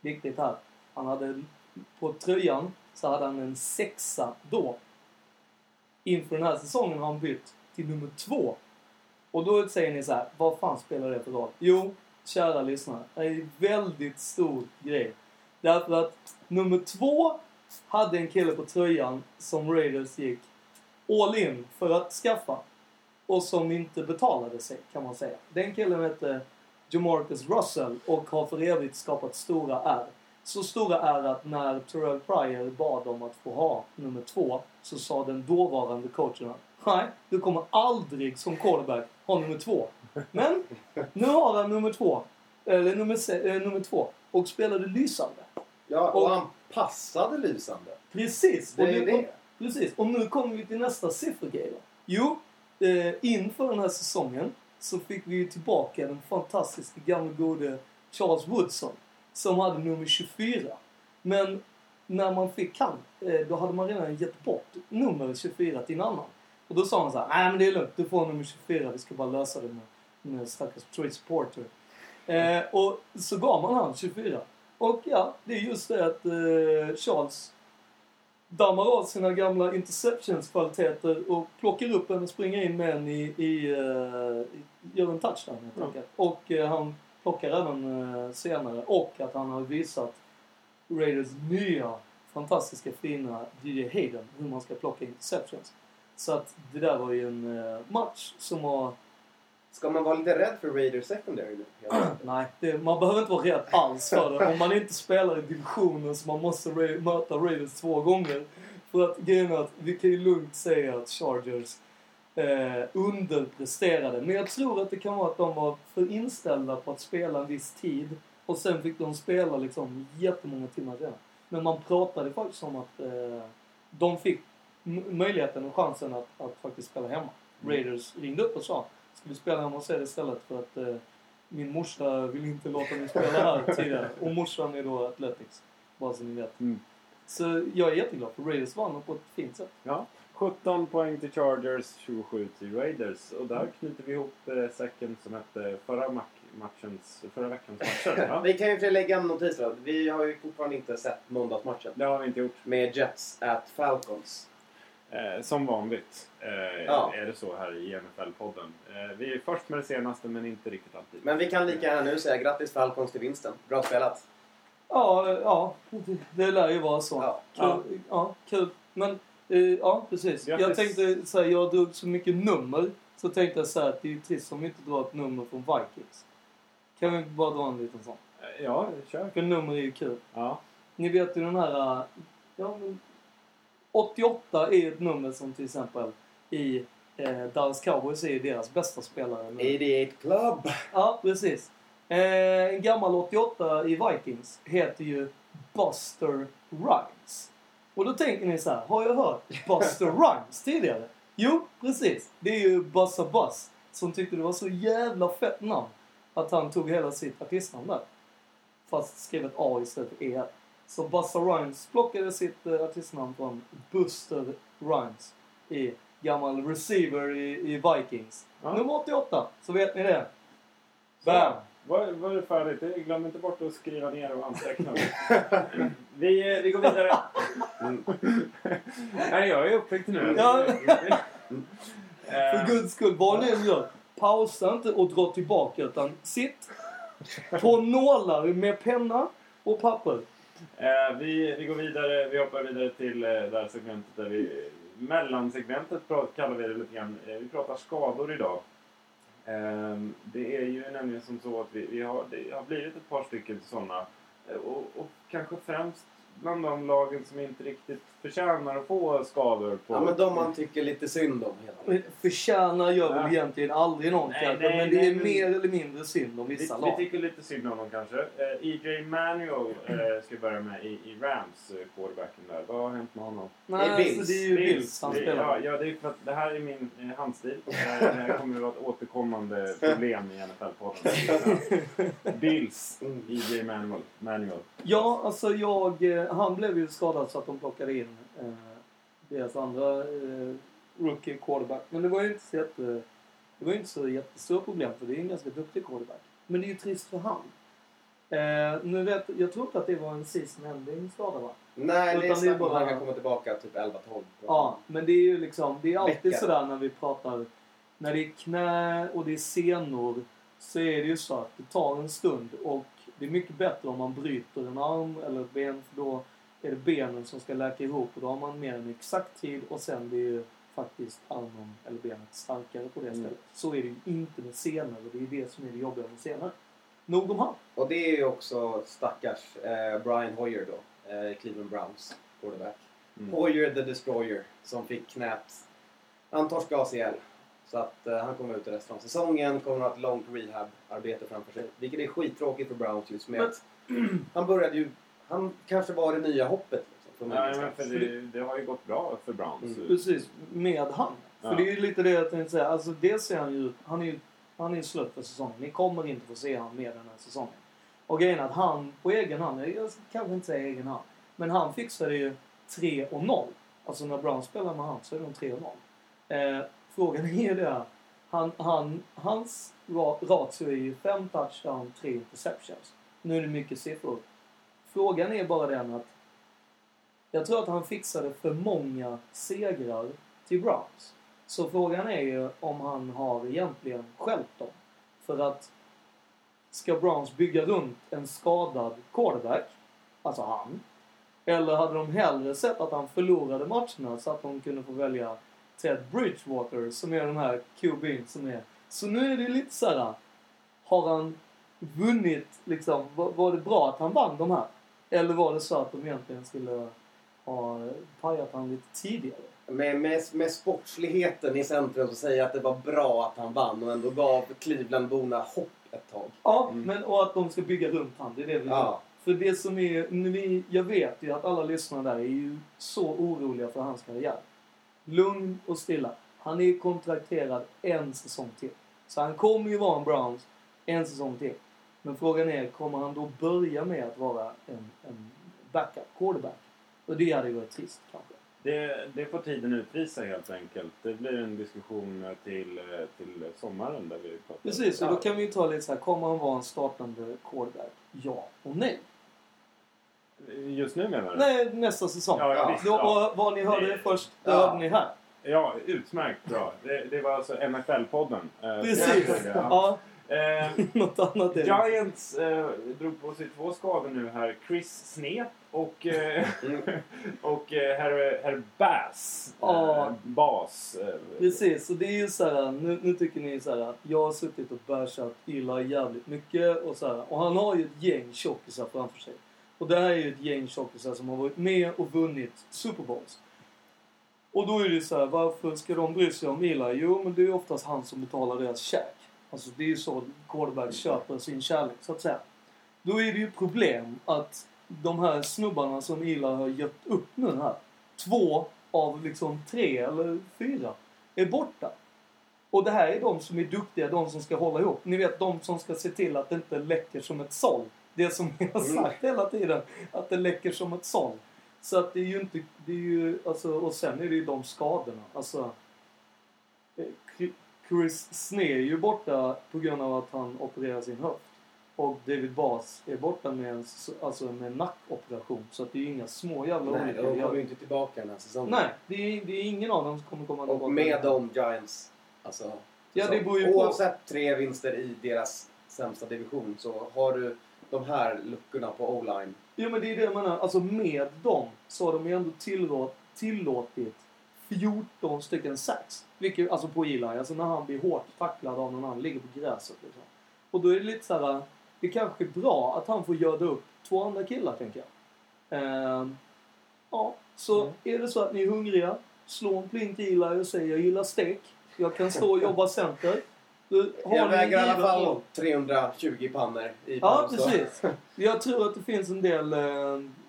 Viktigt här. Han hade på tröjan så hade han en sexa då. Inför den här säsongen har han bytt till nummer två. Och då säger ni så här, vad fan spelar det för roll? Jo, kära lyssnare, det är en väldigt stor grej. Därför att nummer två hade en kille på tröjan som Raiders gick all in för att skaffa. Och som inte betalade sig, kan man säga. Den killen hette Jamarcus Russell och har för evigt skapat stora R. Så stora är att när Terrell Pryor bad om att få ha nummer två så sa den dåvarande coachen att nej, du kommer aldrig som quarterback ha nummer två. Men nu har han nummer två. Eller nummer, eh, nummer två. Och spelade lysande. Ja, och Och- han passade lysande. Precis. Det och, är nu, det. och, precis. Och nu kommer vi till nästa siffergrej då. Jo, eh, inför den här säsongen så fick vi ju tillbaka den fantastiska gamla gode Charles Woodson som hade nummer 24. Men när man fick han, eh, då hade man redan gett bort nummer 24 till en annan. Och då sa han så här, nej men det är lugnt, du får nummer 24, vi ska bara lösa det med, med stackars Trace Porter. Eh, och så gav man han 24. Och ja, det är just det att eh, Charles dammar av sina gamla interceptions-kvaliteter och plockar upp en och springer in med en i, i, i gör en touchdown helt Ja. enkelt. Och eh, han plockar även eh, senare och att han har visat Raiders nya fantastiska fina DJ Hayden hur man ska plocka interceptions. Så att det där var ju en eh, match som var Ska man vara lite rädd för Raiders secondary nu? enkelt? Nej, det, man behöver inte vara rädd alls för det. Om man inte spelar i divisionen så man måste ra- möta Raiders två gånger. För att grejen är att vi kan ju lugnt säga att Chargers eh, underpresterade. Men jag tror att det kan vara att de var för inställda på att spela en viss tid. Och sen fick de spela liksom jättemånga timmar redan. Men man pratade faktiskt om att eh, de fick möjligheten och chansen att, att faktiskt spela hemma. Raiders ringde upp och sa Ska vi spela hemma hos er istället för att eh, min morsa vill inte låta mig spela här tidigare. Och morsan är då Athletics. Bara så ni vet. Mm. Så jag är jätteglad för Raiders vann på ett fint sätt. Ja. 17 poäng till Chargers, 27 till Raiders. Och där knyter vi ihop eh, säcken som hette förra, matchens, förra veckans matcher. Ja. Vi kan ju lägga en notis då. Vi har ju fortfarande inte sett måndagsmatchen. Det har vi inte gjort. Med Jets at Falcons. Eh, som vanligt eh, Ja. är det så här i NFL-podden. Eh, vi är först med det senaste men inte riktigt alltid. Men vi kan lika gärna nu säga grattis Falcons till vinsten. Bra spelat. Ja, eh, ja. Det, det lär ju vara så. Ja. Kul. Ja, ja kul. Men, eh, ja precis. Jag Grattis. tänkte säga, jag drog så mycket nummer. Så tänkte jag säga att det är trist om vi inte drar ett nummer från Vikings. Kan vi bara dra en liten sån? Eh, ja, kör. För nummer är ju kul. Ja. Ni vet ju den här... äh, Ja, men 88 är ett nummer som till exempel i eh, Dallas Cowboys är deras bästa spelare. nu. 88 Club. Ja, precis. Eh, en gammal 88 i Vikings heter ju Buster Rhymes. Och då tänker ni så här, har jag hört Buster Rhymes tidigare? Jo, precis. Det är ju Buzza Buzz som tyckte det var så jävla fett namn att han tog hela sitt artistnamn där. Fast skrev ett A istället för E. Så Buster Rhymes plockade sitt eh, artistnamn från Buster Rhymes i gammal receiver i, i Vikings. Ja. Nummer 88, så vet ni det. Bam! Var, var det färdigt? Glöm inte bort att skriva ner och anteckna. vi, eh, vi går vidare. Mm. Nej, jag är upptäckt nu. Ja. Eh, För guds skull, vad ni än gör, pausa inte och dra tillbaka utan sitt på nålar med penna och papper. Eh, vi, vi går vidare, vi hoppar vidare till eh, det här segmentet där vi... Mellansegmentet kallar vi det lite grann. Eh, vi pratar skador idag. Eh, det är ju nämligen som så att vi, vi har, det har blivit ett par stycken sådana. Eh, och, och kanske främst bland de lagen som inte riktigt förtjänar att få skador på... Ja, men de man tycker lite synd om helt. Förtjänar gör väl Ja. egentligen aldrig någon Nej, kanske, nej, men det nej, är men- mer eller mindre synd om Vi, vissa vi lag. tycker lite synd om dem kanske. Eh, EJ Manuel eh, ska vi börja med i, i Rams, eh, quarterbacken där. Vad har hänt med honom? Nej, Det är Bills. alltså, det är ju Bills han Det- spelar. Ja, ja, det är för att det här är min eh, handstil. Det här, det här kommer att vara ett återkommande problem i NFL-podden. Bills. EJ Manuel. Manuel. Ja, alltså jag... Han blev ju skadad så att de plockade in eh, deras andra eh, rookie quarterback. Men det var ju inte så jätte... Det var inte så jättestora problem för det är en ganska duktig quarterback. Men det är ju trist för han. Eh, nu vet, jag tror inte att det var en season ending skada va? Nej, Utan det är snack om att han kan komma tillbaka typ 11-12. Ja, men det är ju liksom... Det är alltid Vecka. sådär när vi pratar... När det är knä och det är senor så är det ju så att det tar en stund och det är mycket bättre om man bryter en arm eller ett ben för då är det benen som ska läka ihop och då har man mer en exakt tid och sen blir ju faktiskt armen eller benet starkare på det Mm. stället. Så är det ju inte med senare och det är det som är det jobbiga med senare. Nog om han. Och det är ju också stackars eh, Brian Hoyer då. Eh, Cleveland Browns quarterback. Mm. Hoyer the Destroyer som fick knät. Han torskade ACL. Så att eh, han kommer ut i resten av säsongen. Kommer ha ett långt rehab-arbete framför sig. Vilket är skittråkigt för Browns just med Men- att han började ju... Han kanske var det nya hoppet liksom. Nej, men för det, det har ju gått bra för Browns. Mm. Precis, med han. För Ja. det är ju lite det jag tänkte säga. Alltså dels är han ju, han är ju, han är slut för säsongen. Ni kommer inte få se han med den här säsongen. Och grejen är att han på egen hand, jag kanske inte säga egen hand, men han fixade ju 3 och 0. Alltså när Brown spelar med han så är de 3 och 0. Eh, frågan är ju det, han, han, hans ra- ratio är ju 5 touchdown, 3 interceptions. Nu är det mycket siffror. Frågan är bara den att jag tror att han fixade för många segrar till Browns. Så frågan är ju om han har egentligen skälpt dem. För att ska Browns bygga runt en skadad quarterback, alltså han, eller hade de hellre sett att han förlorade matcherna så att de kunde få välja Ted Bridgewater som är den här QB'n som är... Så nu är det lite så här. Har han vunnit liksom? Var, var det bra att han vann de här? Eller var det så att de egentligen skulle ha pajat han lite tidigare? Med, med, med sportsligheten i centrum så säger jag att det var bra att han vann och ändå gav Clevelandborna hopp ett tag. Ja, Mm. men och att de ska bygga runt han. Det är det vi Ja. För det som är... Vi, jag vet ju att alla lyssnare där är ju så oroliga för hans karriär. Lugn och stilla. Han är kontrakterad en säsong till. Så han kommer ju vara en Browns en säsong till. Men frågan är, kommer han då börja med att vara en, en backup quarterback? Och det hade ju varit trist kanske. Det, det får tiden utvisa helt enkelt. Det blir en diskussion till, till sommaren där vi pratar. Precis, och då kan vi ju ta lite så här, kommer han vara en startande quarterback? Ja och nej. Just nu menar du? Nej, nästa säsong. Ja, ja, visst, Då, ja. vad ni hörde det först, det Ja. hörde ni här. Ja, utmärkt bra. Det, det var alltså NFL-podden. Eh, Precis. Ja. Eh, något annat är det. Giants eh, drog på sig två skador nu här. Chris Snep och, eh, Mm. och eh, herr, herr Bass. Ja. Eh, Bas. Eh, Precis, och det är ju så här, nu, nu tycker ni så här att jag har suttit och bashat Eli jävligt mycket och så här, och han har ju ett gäng tjockisar framför sig. Och det här är ju ett gäng tjockisar som har varit med och vunnit Super Bowls. Och då är det så här, varför ska de bry sig om Eli? Jo, men det är ju oftast han som betalar deras käk. Alltså det är ju så quarterbacks köper sin kärlek, så att säga. Då är det ju problem att de här snubbarna som Eli har gett upp nu här. Två av liksom tre eller fyra är borta. Och det här är de som är duktiga, de som ska hålla ihop. Ni vet de som ska se till att det inte läcker som ett såll. Det som jag har Mm. sagt hela tiden. Att det läcker som ett såll. Så att det är ju inte, det är ju, alltså, och sen är det ju de skadorna. Alltså, eh, Chris Snee är ju borta på grund av att han opererar sin höft. Och David Bas är borta med en, alltså med en nackoperation. Så att det är ju inga små jävla Nej, olyckor. de kommer ju inte tillbaka den här säsongen. Nej, det är, det är ingen av dem som kommer komma Och med de Giants. Alltså, Ja, det beror ju på- Oavsett tre vinster i deras sämsta division så har du de här luckorna på o-line. Jo men det är det jag menar. Alltså med dem så har de ju ändå tillåt, tillåtit 14 stycken sacks. Vilket, alltså på Eli. Alltså när han blir hårt tacklad av någon annan. Ligger på gräset liksom. Och då är det lite så här. Det kanske är bra att han får göda upp två andra killar tänker jag. Ehm, ja, så Mm. är det så att ni är hungriga. Slå en plink i Eli och säg jag gillar stek. Jag kan stå och jobba center. Har Jag väger i alla fall roll. 320 pannor i Ja, precis. Jag tror att det finns en del... Eh,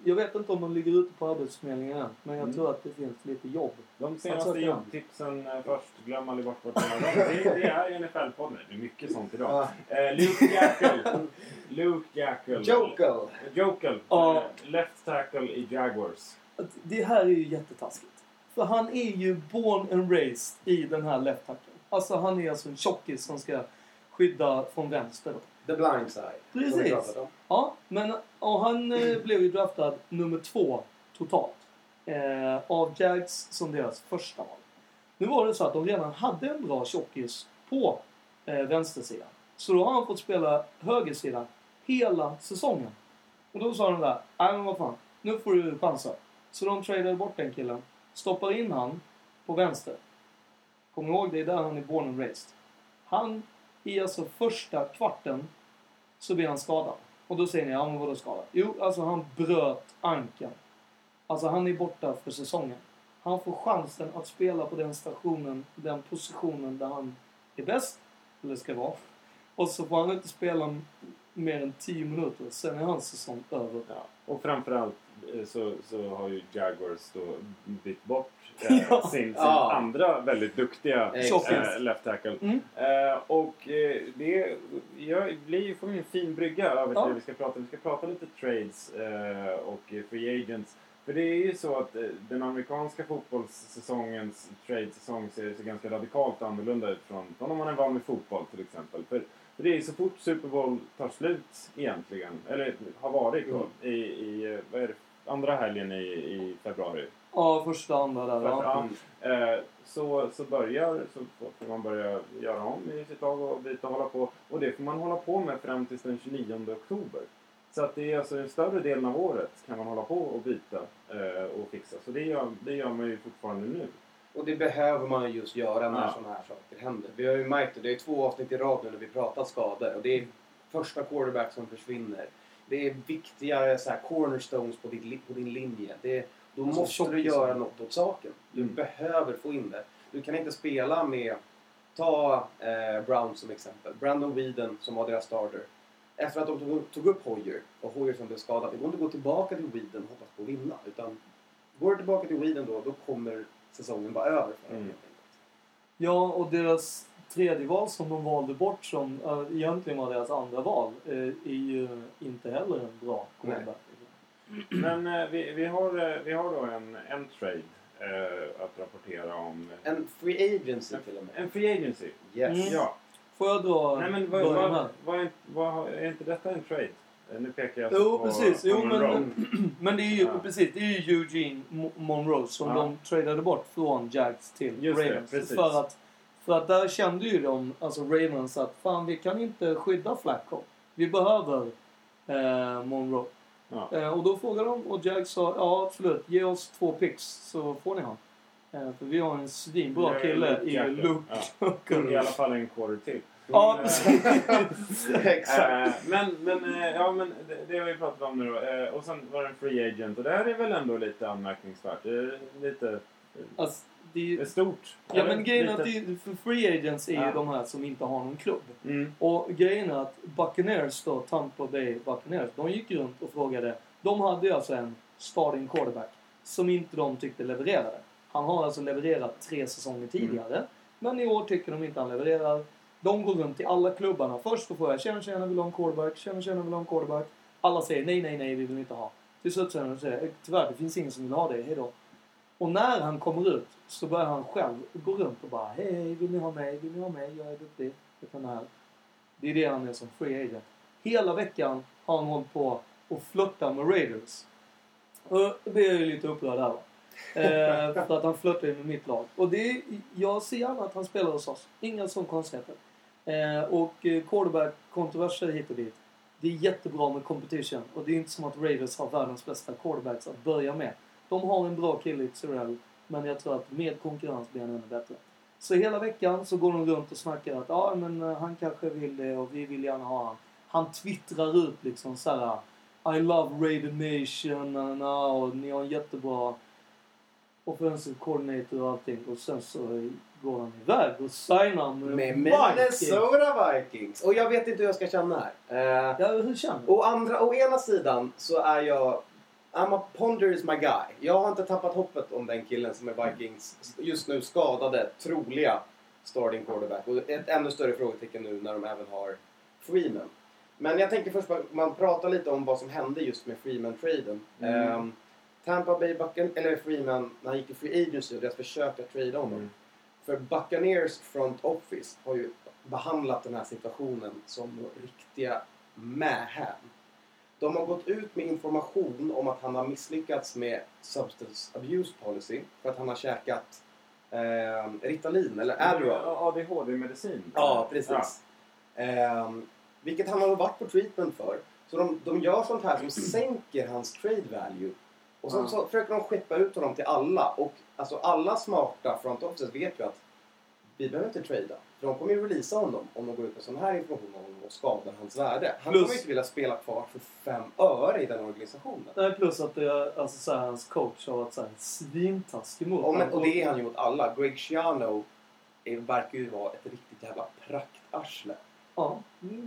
jag vet inte om de ligger ute på Arbetsförmedlingen än, men jag Mm. tror att det finns lite jobb. De senaste Alltså, jobbtipsen eh, först. Glöm aldrig bort vart. Det, det är NFL-podden. Det är mycket sånt idag. Ja. Eh, Luke Jackal. Luke Jackal. Jokel. Jokel. Ja. Eh, left tackle i Jaguars. Det här är ju jättetaskigt. För han är ju born and raised i den här left tackle. Alltså han är alltså en tjockis som ska skydda från vänster. The blind side. Precis. Ja, men och han eh, blev ju draftad nummer två totalt. Eh, av Jags som deras första val. Nu var det så att de redan hade en bra tjockis på eh, vänstersidan. Så då har han fått spela högersidan hela säsongen. Och då sa de där, nej men vad fan, nu får du chansa. Så de tradade bort den killen, stoppar in han på vänster. Kom ihåg, det är där han är born and raised. Han, i alltså första kvarten, så blir han skadad. Och då säger ni, ja men vadå skadad? Jo, alltså han bröt ankeln. Alltså han är borta för säsongen. Han får chansen att spela på den stationen, den positionen där han är bäst, eller ska vara. Och så får han inte spela mer än 10 minuter, sen är hans säsong över. Ja. Och framförallt eh, så, så har ju Jaguars då bytt bort eh, Ja. sin, sin Ja. andra väldigt duktiga eh, left tackle. Mm. Eh, och eh, det jag blir, får en fin brygga över till Ja. det vi ska prata Vi ska prata lite trades eh, och free agents. För det är ju så att eh, den amerikanska fotbollssäsongens trade-säsong ser, ser ganska radikalt annorlunda ut från, från om man är van med fotboll till exempel. För det är så fort Super Bowl tar slut egentligen, eller har varit då, Mm. i, i vad är det, andra helgen i, i februari. Ja, första, andra där. Ja. ja, eh, så, så börjar så får man börja göra om i sitt lag och byta och hålla på. Och det får man hålla på med fram till den 29 oktober. Så att det är alltså en större delen av året kan man hålla på och byta eh, och fixa. Så det gör, det gör man ju fortfarande nu. Och det behöver man ju just göra när Ja. sådana här saker händer. Vi har ju märkt det, det är två avsnitt i rad nu när vi pratar skador. Och det är första quarterback som försvinner. Det är viktiga så här, cornerstones på din, på din linje. Det, då Alltså, måste du göra något åt saken. Du Mm. behöver få in det. Du kan inte spela med, ta eh, Brown som exempel. Brandon Whedon som var deras starter. Efter att de tog, tog upp Hoyer och Hoyer som blev skadad. Det går inte att gå tillbaka till Whedon och hoppas på att vinna. Utan går du tillbaka till Whedon då, då kommer säsongen vara över för. Mm. Ja, och deras tredje val som de valde bort som äh, egentligen var deras andra val eh, är ju inte heller en bra quarterback. Men eh, vi, vi, har, eh, vi har då en, en trade att rapportera om. En free agency till och med. En free agency. Yes. Mm. Ja. Får jag dra Nej men vad, vad, vad, är, vad, är inte detta en trade? Eh, Nu pekar jag Jo, på precis. Jo, Monroe. men, men det är ju Ja. precis, det är ju Eugene Mo- Monroe som Ja. de tradade bort från Jags till Just det, Ravens. precis. för, att, för att där kände ju de, alltså Ravens, att fan vi kan inte skydda Flacco. Vi behöver eh, Monroe. Ja. Eh, och då frågade de och Jags sa ja absolut, ge oss två picks så får ni han. Eh, för vi har en svinbra Det kille i. Luke. I alla fall en quarter till. Ja, Eh, precis. Exakt. Eh, men men, eh, ja, men det, det har vi pratat om nu då. Eh, och sen var det en free agent. Och det här är väl ändå lite anmärkningsvärt. Det är lite alltså, det är det ju, är stort. ja Eller men grejen är att lite- det, för free agents är ju Ja. de här som inte har någon klubb. Mm. Och grejen är att Buccaneers då, Tampa Bay Buccaneers, de gick runt och frågade. De hade ju alltså en starting quarterback som inte de tyckte levererade. Han har alltså levererat tre säsonger tidigare. Men i år tycker de inte han levererar. De går runt till alla klubbarna. Först så får jag tjena tjena vill ha en quarterback, tjena tjjena vill ha en quarterback. Alla säger nej nej nej vi vill inte ha. Till slut säger de tyvärr det finns ingen som vill ha det, hejdå. Och när han kommer ut så börjar han själv gå runt och bara hej vill ni ha mig, vill ni ha mig, jag är duktig. Jag kan det här. Det är det han är som free agent. Hela veckan har han hållit på och flörtat med Raiders. Och blir jag ju lite upprörd här va. Eh, för att han flörtar ju med mitt lag. Och det är, jag ser gärna att han spelar hos oss. Inga sån konstigheter. Eh, och eh, quarterback, kontroverser hit och dit. Det är jättebra med competition. Och det är inte som att Ravens har världens bästa quarterbacks att börja med. De har en bra kille i Tyrell. Men jag tror att med konkurrens blir han ännu bättre. Så hela veckan så går de runt och snackar att ja men eh, han kanske vill det och vi vill gärna ha han. Han twittrar ut liksom så här. I love Raven Nation och ni har en jättebra offensive coordinator och allting. Och sen så går han iväg och signar med, Med. Minnesota Vikings. Och jag vet inte hur jag ska känna här. Eh, Ja, hur känner du? Å, andra, å ena sidan så är jag... I'm a ponder is my guy. Jag har inte tappat hoppet om den killen som är Vikings just nu skadade, troliga starting quarterback. Och ett ännu större frågetecken nu när de även har Freeman. Men jag tänker först man pratar lite om vad som hände just med Freeman-traden. Mm. Ehm, Tampa Bay Buccan eller Freeman, när han gick i Free Agency och deras försök att trada honom. Mm. För Buccaneers front office har ju behandlat den här situationen som riktiga mähän. De har gått ut med information om att han har misslyckats med Substance Abuse Policy för att han har käkat eh, Ritalin eller Adderall. ADHD-medicin. Ja, precis. Ehm, vilket han har varit på treatment för. Så de, de gör sånt här som sänker hans trade value. Och så, Ja. så försöker de skeppa ut honom till alla. Och alltså alla smarta front offices vet ju att vi behöver inte trada. För de kommer ju releasa honom om de går ut med sån här information om honom och skadar hans värde. Han Plus- kommer inte vilja spela kvar för fem öre i den organisationen. Nej, plus att det är, alltså, så här, hans coach har varit så här, svintaskig mot honom. och det är han ju mot alla. Greg Schiano är, verkar ju vara ett riktigt jävla praktarsle. Ja,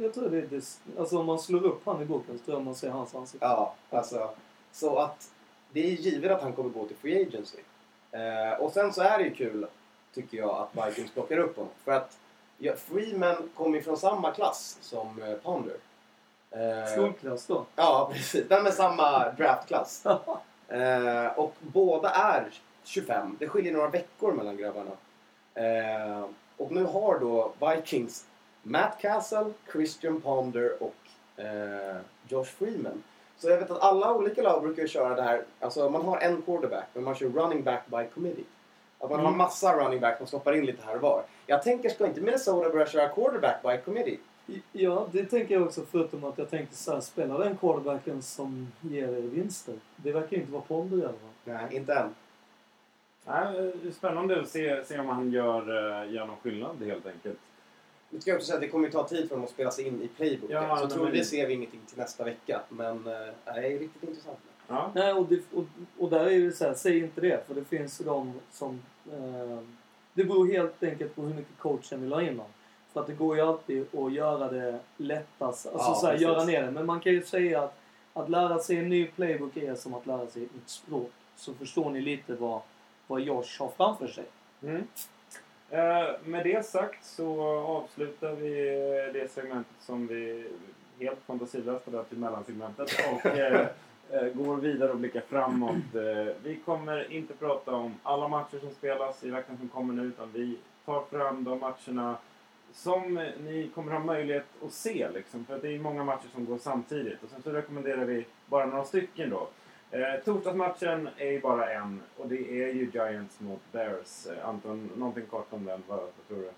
jag tror det är. Alltså om man slår upp han i boken så tror jag man ser hans ansikte. Ja, alltså. Så att det är givet att han kommer gå till Free Agency. Eh, och sen så är det ju kul, tycker jag, att Vikings plockar upp honom. För att ja, Freeman kommer ju från samma klass som eh, Ponder. Eh, Skolklass då. Ja, precis. Den med samma draftklass. Eh, och båda är 25. Det skiljer några veckor mellan grabbarna. Eh, och nu har då Vikings Matt Castle, Christian Ponder och eh, Josh Freeman. Så jag vet att alla olika lag brukar köra det här. Alltså man har en quarterback men man kör running back by committee. Att man har Mm. massa running back man stoppar in lite här och var. Jag tänker, ska inte Minnesota börja köra quarterback by committee? Ja, det tänker jag också förutom att jag tänkte så här, spela den quarterbacken som ger er vinster. Det verkar ju inte vara Ponder i alla fall. Nej, inte än. Nej, det är spännande att se, se om han gör, eh, gör någon skillnad helt enkelt. Nu ska jag också säga att det kommer ju ta tid för dem att spela sig in i playbooken. Ja, så nej, troligtvis men- ser vi ingenting till nästa vecka. Men eh, det är riktigt intressant. Ja. Nej, och, det, och, och där är ju så här, säg inte det. För det finns de som... Eh, det beror helt enkelt på hur mycket coachen vill ha in dem. För att det går ju alltid att göra det lättast. Alltså Ja, så här, göra ner det. Men man kan ju säga att att lära sig en ny playbook är som att lära sig ett nytt språk. Så förstår ni lite vad, vad Josh har framför sig. Mm. Eh, med det sagt så avslutar vi det segmentet som vi helt fantasilöst har döpt till mellansegmentet och eh, eh, går vidare och blickar framåt. Vi kommer inte prata om alla matcher som spelas i veckan som kommer nu utan vi tar fram de matcherna som ni kommer ha möjlighet att se. Liksom, för det är många matcher som går samtidigt. Och sen så rekommenderar vi bara några stycken då. Eh, torsdagsmatchen är ju bara en och det är ju Giants mot Bears. Eh, Anton, någonting kort om den. Vad, vad tror du?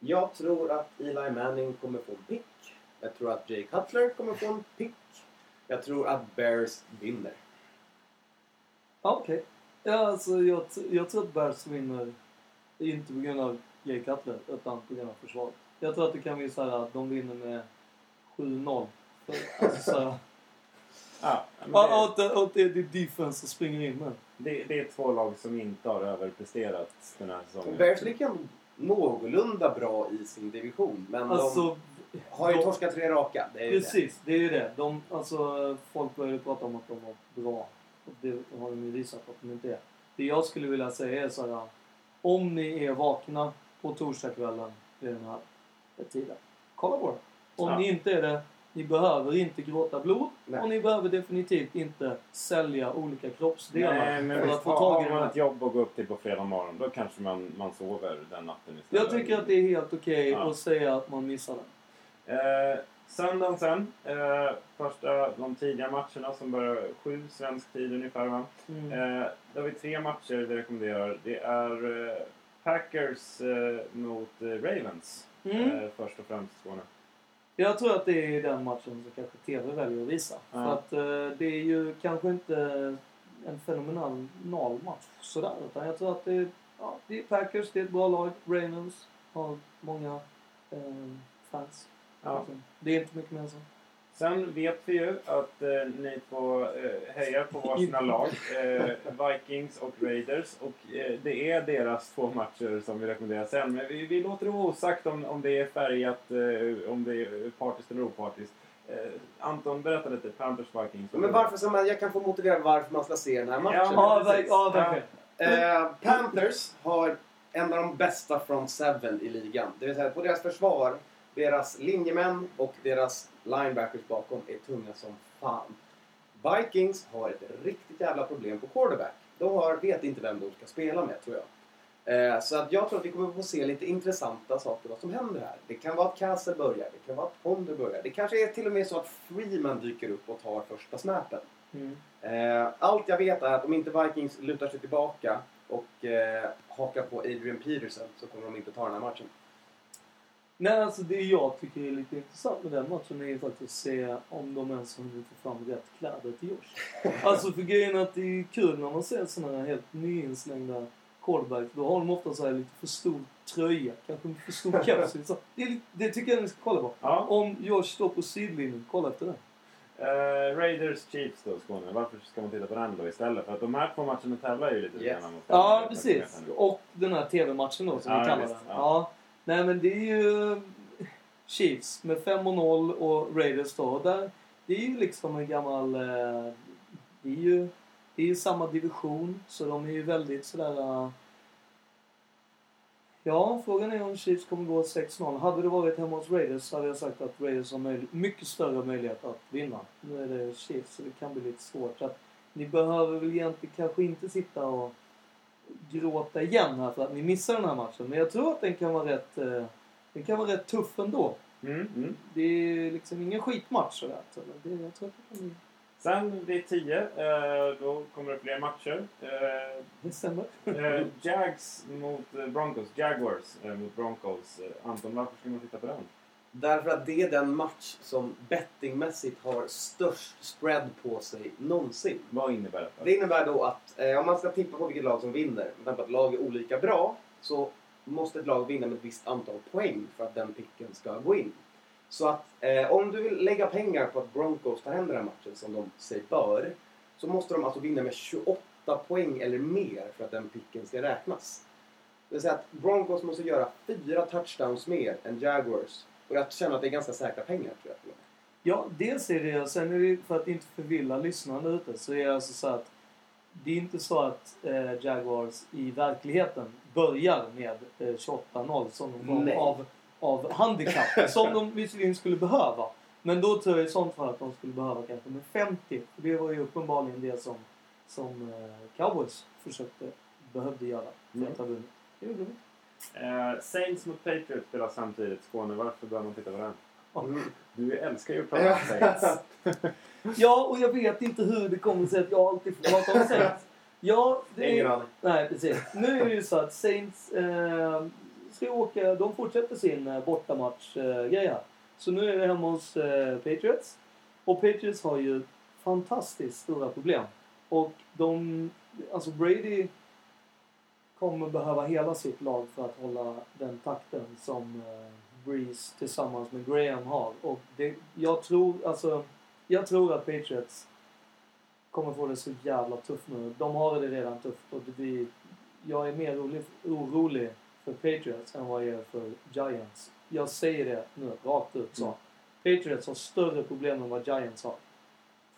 Jag tror att Eli Manning kommer få en pick. Jag tror att Jay Cutler kommer få en pick. Jag tror att Bears vinner. Ja, Okej. Ja, alltså, jag, jag tror att Bears vinner inte på grund av Jay Cutler utan på grund av försvaret. Jag tror att det kan bli så här att de vinner med 7-0. För- Alltså så här, Ja, men Ja, det, och, det, och det, det är defense som springer in med. det, det är två lag som inte har överpresterat den här säsongen. Bears ligger ändå någorlunda bra i sin division. Men Alltså, de har ju de- torskat tre raka. Det är ju det. precis. Det är ju det. De, alltså, folk börjar ju prata om att de var bra. Och det har de ju visat att de inte är. Det jag skulle vilja säga är så här. Om ni är vakna på torsdagskvällen vid den här tiden. Kolla på det. Om Ja. ni inte är det, ni behöver inte gråta blod. Nej. Och ni behöver definitivt inte sälja olika kroppsdelar Nej, men för att få tag i har man här. ett jobb att gå upp till på fredag morgon då kanske man, man sover den natten istället. Jag tycker att det är helt okej Ja. att säga att man missar den. Eh, söndagen sen. Eh, första, de tidiga matcherna som börjar sju svensk tid ungefär va? Mm. Eh, då har vi tre matcher vi rekommenderar. Det är eh, Packers eh, mot eh, Ravens. Mm. Först och främst Skåne. Jag tror att det är den matchen som kanske TV väljer att visa. Ja. För att eh, det är ju kanske inte en fenomenal match sådär. Utan jag tror att det är, ja, det är Packers, det är ett bra lag. Ravens har många eh, fans. Ja. Det är inte mycket mer än så. Sen vet vi ju att eh, ni två eh, hejar på varsina lag. Eh, Vikings och Raiders. Och eh, det är deras två matcher som vi rekommenderar sen. Men vi, vi låter det vara osagt om, om det är färgat, eh, om det är partiskt eller opartiskt. Eh, Anton, berätta lite. Panthers, Vikings. Men varför ska man, jag kan få motivera varför man ska se den här matchen. Ja, Ja, precis. ja verkligen. Eh, Panthers har en av de bästa front seven i ligan. Det vill säga på deras försvar, deras linjemän och deras linebackers bakom är tunga som fan. Vikings har ett riktigt jävla problem på quarterback. De har, vet inte vem de ska spela med tror jag. Eh, så att jag tror att vi kommer få se lite intressanta saker vad som händer här. Det kan vara att Castle börjar, det kan vara att Ponder börjar. Det kanske är till och med så att Freeman dyker upp och tar första snappen. Mm. Eh, allt jag vet är att om inte Vikings lutar sig tillbaka och eh, hakar på Adrian Peterson så kommer de inte ta den här matchen. Nej, alltså det jag tycker är lite intressant med den matchen är ju faktiskt att se om de ens har hunnit få fram rätt kläder till Josh. Alltså för grejen är att det är kul när man ser såna här helt nyinslängda quarterbacks. Då har de ofta så här lite för stor tröja, kanske för stor keps. Det, det tycker jag ni ska kolla på. Ja. Om Josh står på sidlinjen, kolla efter det. Eh, Raiders Chiefs då, Skåne. Varför ska man titta på den då istället? För att de här två matcherna tävlar ju lite Yes. grann mot Ja, precis. Och den här TV-matchen då som Ja, vi kallar den. ja. Ja. Nej men det är ju Chiefs med 5-0 och Raiders då. Där, det är ju liksom en gammal... Eh, det är ju, det är ju samma division så de är ju väldigt sådär... Eh, ja, frågan är om Chiefs kommer gå 6-0. Hade det varit hemma hos Raiders så hade jag sagt att Raiders har möj- mycket större möjlighet att vinna. Nu är det Chiefs så det kan bli lite svårt. Så att ni behöver väl egentligen kanske inte sitta och gråta igen här för att ni missar den här matchen. Men jag tror att den kan vara rätt, eh, den kan vara rätt tuff ändå. Mm, mm. Det är liksom ingen skitmatch sådär. Så det, jag tror att det. Sen vid 10, eh, då kommer det fler matcher. Eh, Det stämmer. eh, Jags mot eh, Broncos. Jaguars eh, mot Broncos. Anton, varför ska man titta på den? Därför att det är den match som bettingmässigt har störst spread på sig någonsin. Vad innebär det? Det innebär då att eh, om man ska tippa på vilket lag som vinner, med tanke på att lag är olika bra, så måste ett lag vinna med ett visst antal poäng för att den picken ska gå in. Så att eh, om du vill lägga pengar på att Broncos tar hem den här matchen, som de säger bör, så måste de alltså vinna med 28 poäng eller mer för att den picken ska räknas. Det vill säga att Broncos måste göra fyra touchdowns mer än Jaguars. Och jag känner att det är ganska säkra pengar tror jag. Ja, dels är det, sen är det för att inte förvilla lyssnarna ute, så är det alltså så att det är inte så att eh, Jaguars i verkligheten börjar med eh, 28-0 som någon form av, av handikapp. som de visserligen skulle behöva. Men då tror jag i sånt fall att de skulle behöva kanske med 50. För det var ju uppenbarligen det som, som eh, Cowboys försökte, behövde göra för Mm. att ha vunnit. Det gjorde de. Eh, Saints mot Patriots spelar samtidigt. Skåne, varför bör man titta på den? Mm. Du älskar ju att prata om Saints. Ja, och jag vet inte hur det kommer sig att jag alltid får prata om Saints. Ja, det är, nej, precis. Nu är det ju så att Saints eh, ska åka, de fortsätter sin eh, bortamatch-grej här. Så nu är det hemma hos eh, Patriots. Och Patriots har ju fantastiskt stora problem. Och de, alltså Brady kommer behöva hela sitt lag för att hålla den takten som eh, Breeze tillsammans med Graham har. Och det, jag tror, alltså, jag tror att Patriots kommer få det så jävla tufft nu. De har det redan tufft och blir, jag är mer orolig, orolig för Patriots än vad jag är för Giants. Jag säger det nu rakt ut så. Mm. Patriots har större problem än vad Giants har.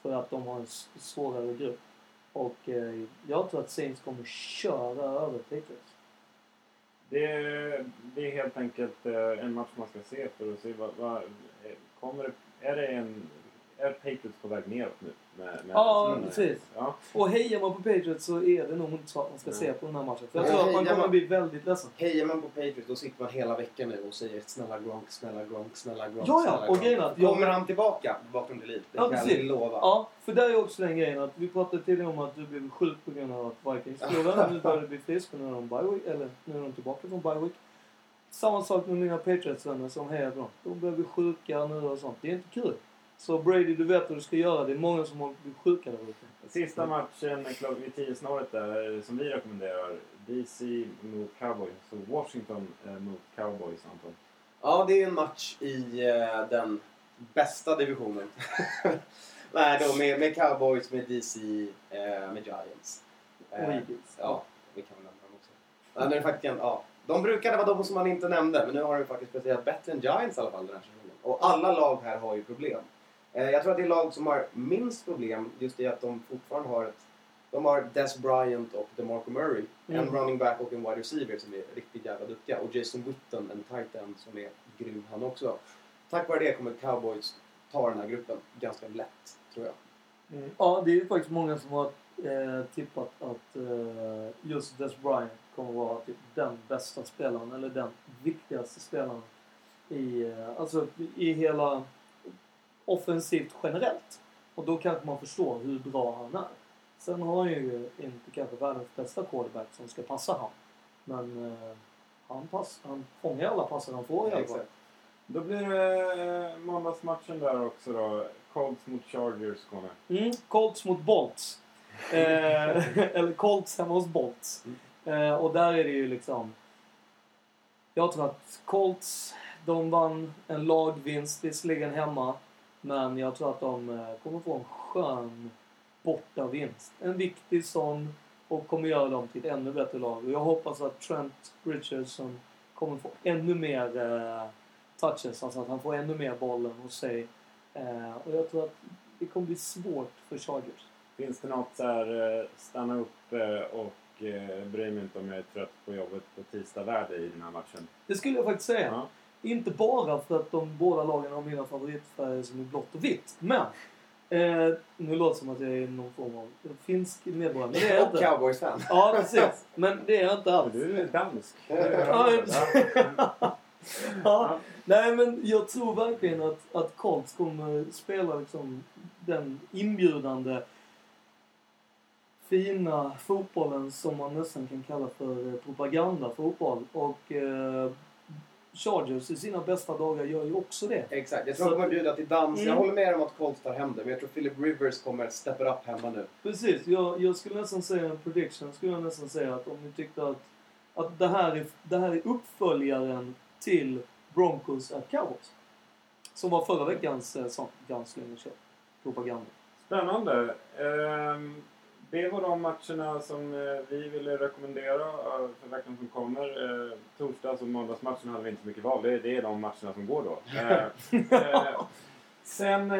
För att de har en svårare grupp. Och eh, jag tror att Saints kommer köra över Patriots. Det är, det är helt enkelt eh, en match man ska se för att se vad... vad eh, kommer det, är det en... Är Patriots på väg neråt nu? Med, med Ja, med- precis. Ja. Och hejar man på Patriots så är det nog inte så att man ska Nej. se på den här matchen. För jag tror att man kommer man- bli väldigt ledsen. Hejar man på Patriots då sitter man hela veckan nu och säger snälla Gronk, snälla Gronk, snälla Gronk, Ja, ja, snälla och grejen att jag- Kommer han tillbaka bakom till liv? Det Ja, kan precis. jag lova. Ja, för där är också den grejen att vi pratade tidigare om att du blev sjuk på grund av att Vikings förlorade. Nu börjar du bli frisk och nu är de bye week, eller nu är de tillbaka från bye week. Samma sak med mina Patriots-vänner som hejar på dem. De börjar bli sjuka nu och sånt. Det är inte kul. Så Brady, du vet vad du ska göra. Det är många som har blivit sjuka där ute. Sista matchen klock- vid 10 snåret där eh, som vi rekommenderar. DC mot Cowboys. Så Washington eh, mot Cowboys, Anton. Ja, det är en match i eh, den bästa divisionen. Nej, då med, med Cowboys, med DC, eh, med Giants. Och Eh, Eagles. ja, vi kan nämna dem också. Ja, nu är det faktiskt, en- ja. De brukade vara de som man inte nämnde, men nu har de faktiskt presterat bättre än Giants i alla fall den här säsongen. Och alla lag här har ju problem. Eh, jag tror att det är lag som har minst problem just i att de fortfarande har ett... De har Des Bryant och DeMarco Murray. En Mm. running back och en wide receiver som är riktigt jävla duktiga. Och Jason Witten, en tight end som är grym han också. Tack vare det kommer Cowboys ta den här gruppen ganska lätt, tror jag. Mm. Ja, det är ju faktiskt många som har eh, tippat att eh, just Des Bryant kommer vara typ den bästa spelaren, eller den viktigaste spelaren i, eh, alltså, i hela offensivt generellt. Och då kanske man förstår hur bra han är. Sen har han ju inte kanske världens bästa quarterback som ska passa han. Men eh, han, pass, han fångar alla passar han får i alla fall. Då blir det eh, måndagsmatchen där också då. Colts mot Chargers, Skåne. Mm, Colts mot Bolts. Eh, eller Colts hemma hos Bolts. Eh, och där är det ju liksom... Jag tror att Colts, de vann en lagvinst, visserligen hemma. Men jag tror att de eh, kommer få en skön bortavinst. En viktig sån och kommer göra dem till ett ännu bättre lag. Och jag hoppas att Trent Richardson kommer få ännu mer eh, touches, alltså att han får ännu mer bollen hos sig. Eh, och jag tror att det kommer bli svårt för Chargers. Finns det något så här, eh, stanna upp eh, och eh, bry mig inte om jag är trött på jobbet på tisdag värde i den här matchen? Det skulle jag faktiskt säga. Ja. Inte bara för att de båda lagen har mina favoritfärger som är blått och vitt. Men! Eh, nu låter det som att jag är någon form av finsk medborgare. Men det är jag inte. cowboys-fan. Ja, precis. Men det är jag inte alls. Du är dansk. Ja, Ja, nej men jag tror verkligen att, att Colts kommer spela liksom den inbjudande fina fotbollen som man nästan kan kalla för eh, propagandafotboll. Och eh, Chargers i sina bästa dagar gör ju också det. Exakt. Jag tror Så- de kommer bjuda till dans. Jag Mm. håller med om att Colts tar hem det, men jag tror Philip Rivers kommer att steppa upp hemma nu. Precis, jag, jag skulle nästan säga en prediction. Skulle jag nästan säga att om ni tyckte att, att det, här är, det här är uppföljaren till Broncos at Cowboys. Som var förra veckans eh, sån gunslinger propaganda. Spännande. Ehm, det var de matcherna som eh, vi ville rekommendera eh, för veckan som kommer. Eh, torsdags och måndagsmatcherna hade vi inte så mycket val. Det, är de matcherna som går då. Sen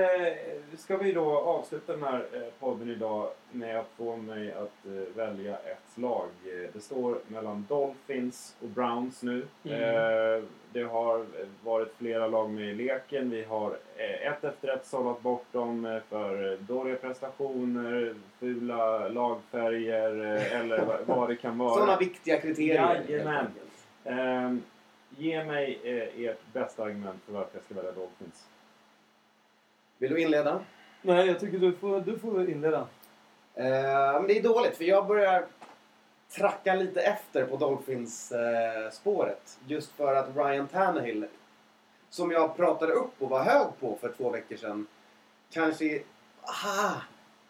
ska vi då avsluta den här podden idag med att få mig att välja ett lag. Det står mellan Dolphins och Browns nu. Mm. Det har varit flera lag med i leken. Vi har eh, ett efter ett sållat bort dem eh, för dåliga prestationer, fula lagfärger eh, eller vad- det kan vara. Sådana viktiga kriterier. Jajamän. Ehm, ge mig eh, ert bästa argument för varför jag ska välja Dolphins. Vill du inleda? Nej, jag tycker du får, du får inleda. Eh, men det är dåligt för jag börjar tracka lite efter på Dolphins-spåret. just för att Ryan Tannehill, som jag pratade upp och var hög på för två veckor sedan, kanske... Aha!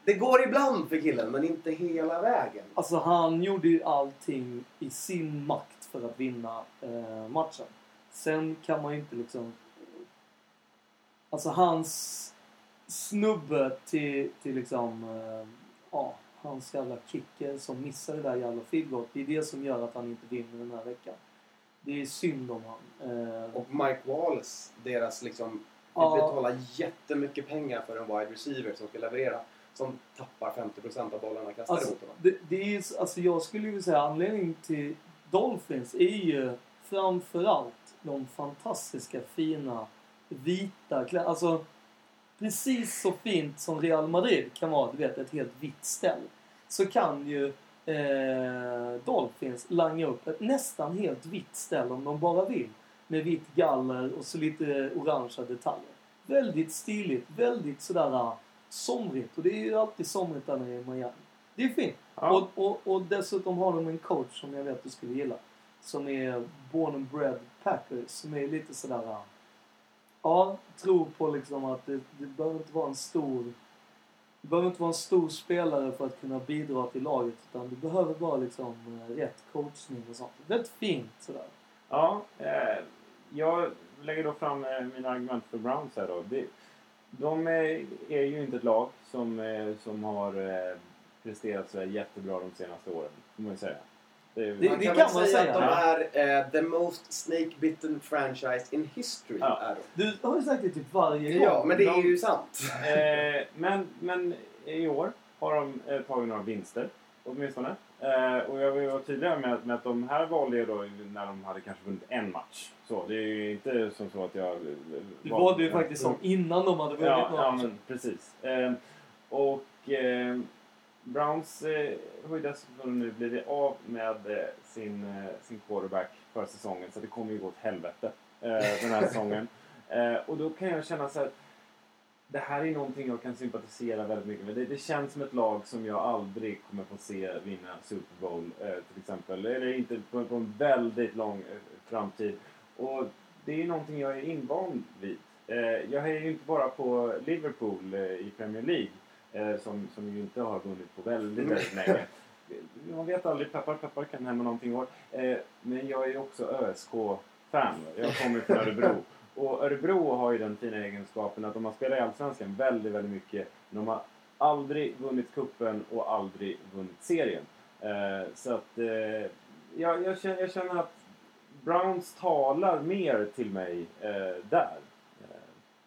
det går ibland för killen, men inte hela vägen. Alltså han gjorde ju allting i sin makt för att vinna eh, matchen. Sen kan man ju inte liksom... Alltså hans snubbe till, till liksom... Eh, ja, hans jävla kicker som missar det där jävla feedgoal. Det är det som gör att han inte vinner den här veckan. Det är synd om han. Eh, Och Mike Wallace, deras liksom... Vi Ja. betalar jättemycket pengar för en wide receiver som ska leverera. Som tappar 50% av bollarna kastade Alltså, mot honom. det, det är alltså jag skulle ju säga anledningen till Dolphins är ju framförallt de fantastiska fina vita kläderna. Alltså precis så fint som Real Madrid kan vara, du vet, ett helt vitt ställ. Så kan ju eh, Dolphins langa upp ett nästan helt vitt ställ om de bara vill. Med vitt galler och så lite orangea detaljer. Väldigt stiligt, väldigt sådär ah, somrigt. Och det är ju alltid somrigt där nere i Miami. Det är fint. Ja. Och, och, och dessutom har de en coach som jag vet du skulle gilla. Som är born and bred Packers. Som är lite sådär... ah, Ja, tror på liksom att det, det behöver inte vara en stor... Du behöver inte vara en stor spelare för att kunna bidra till laget. Utan du behöver bara liksom eh, rätt coachning och sånt. Väldigt fint sådär. Ja, eh, jag lägger då fram eh, mina argument för Browns här då. Det, de eh, är, ju inte ett lag som, eh, som har eh, presterat så jättebra de senaste åren, får man ju säga. Det, är- Det- Man kan, kan man säga, att de är eh, the most snake-bitten franchise in history. Ja. Är de. Du har ju sagt det typ varje gång. Ja, men det är de- ju sant. Eh, men, men i år har de eh, tagit några vinster, åtminstone. Eh, och jag vill vara tydlig med, att- med att de här valde jag då när de hade kanske vunnit en match. Så, det är ju inte som så att jag... eh, Du valde ju faktiskt som innan de hade vunnit Ja, några ja matcher. men precis. Eh, och eh, Browns eh, har ju dessutom nu blivit av med eh, sin, eh, sin quarterback för säsongen. Så det kommer ju gå åt helvete eh, den här säsongen. Eh, och då kan jag känna så här. Det här är någonting jag kan sympatisera väldigt mycket med. Det, det känns som ett lag som jag aldrig kommer få se vinna Super Bowl eh, till exempel. Eller inte på, på en väldigt lång framtid. Och det är någonting jag är invand vid. Jag hejar ju inte bara på Liverpool i Premier League som, som ju inte har vunnit på väldigt, väldigt länge. Man vet aldrig, peppar peppar kan hända någonting i år. Eh, men jag är också ÖSK-fan. Jag kommer från Örebro. Och Örebro har ju den fina egenskapen att de har spelat i Allsvenskan väldigt, väldigt mycket. Men de har aldrig vunnit kuppen och aldrig vunnit serien. Eh, så att eh, jag, jag, känner, jag känner att Browns talar mer till mig eh, där. Eh,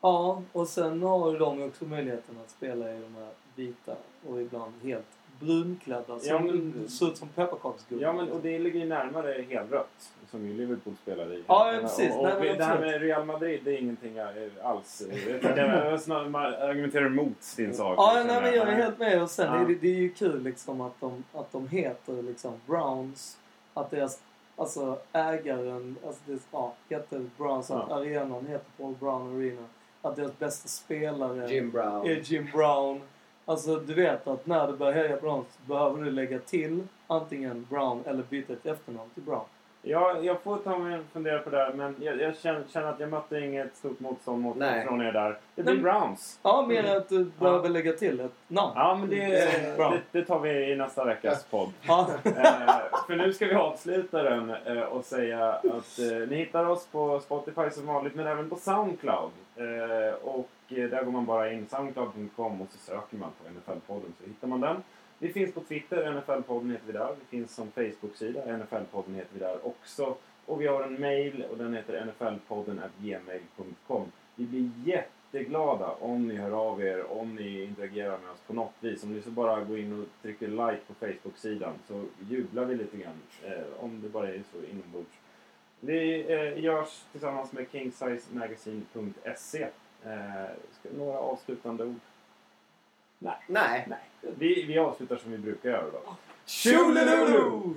Ja, och sen har de också möjligheten att spela i de här vita och ibland helt brunklädda som Ja, men- ser ut som pepparkaksgubbar. Ja, men och det ligger ju närmare helrött som ju Liverpool spelar i. Ja, ja, precis. Och, Nej, och men det här med Real Madrid, det är ingenting jag eh, alls... Man argumenterar emot din sak. Ja, känner nej, men jag är Nej. helt med. Och sen Ja. är det, det är ju kul liksom att de, att de heter liksom Browns. Att deras, alltså ägaren, alltså det, ja, heter Browns. Att Ja. arenan heter Paul Brown Arena. Att deras bästa spelare Jim Brown. är Jim Brown. Alltså du vet att när du börjar heja Browns så behöver du lägga till antingen Brown eller byta ett efternamn till Brown. Ja, jag får ta mig en fundera på det här, men jag, jag känner, känner att jag mötte inget stort motstånd mot, Nej. från er där. Det blir Nej. Browns. Ja, mer än att du behöver lägga till ett namn. Ja, men det, bra. det, det tar vi i nästa veckas podd. Ja. Eh, för nu ska vi avsluta den eh, och säga att eh, ni hittar oss på Spotify som vanligt men även på Soundcloud. Och Eh, där går man bara in soundcloud.com och så söker man på NFL-podden så hittar man den. Vi finns på Twitter, NFL-podden heter vi där. Vi finns som Facebook-sida, NFL-podden heter vi där också. Och vi har en mail och den heter nflpodden gmail.com. Vi blir jätteglada om ni hör av er, om ni interagerar med oss på något vis. Om ni så bara går in och trycker like på Facebook-sidan så jublar vi lite grann. Eh, om det bara är så inombords. Vi eh, görs tillsammans med kingsizemagazine.se. Eh, ska, några avslutande ord? Nej. Nej. Nej. Vi, vi avslutar som vi brukar göra då. Tjolilulu!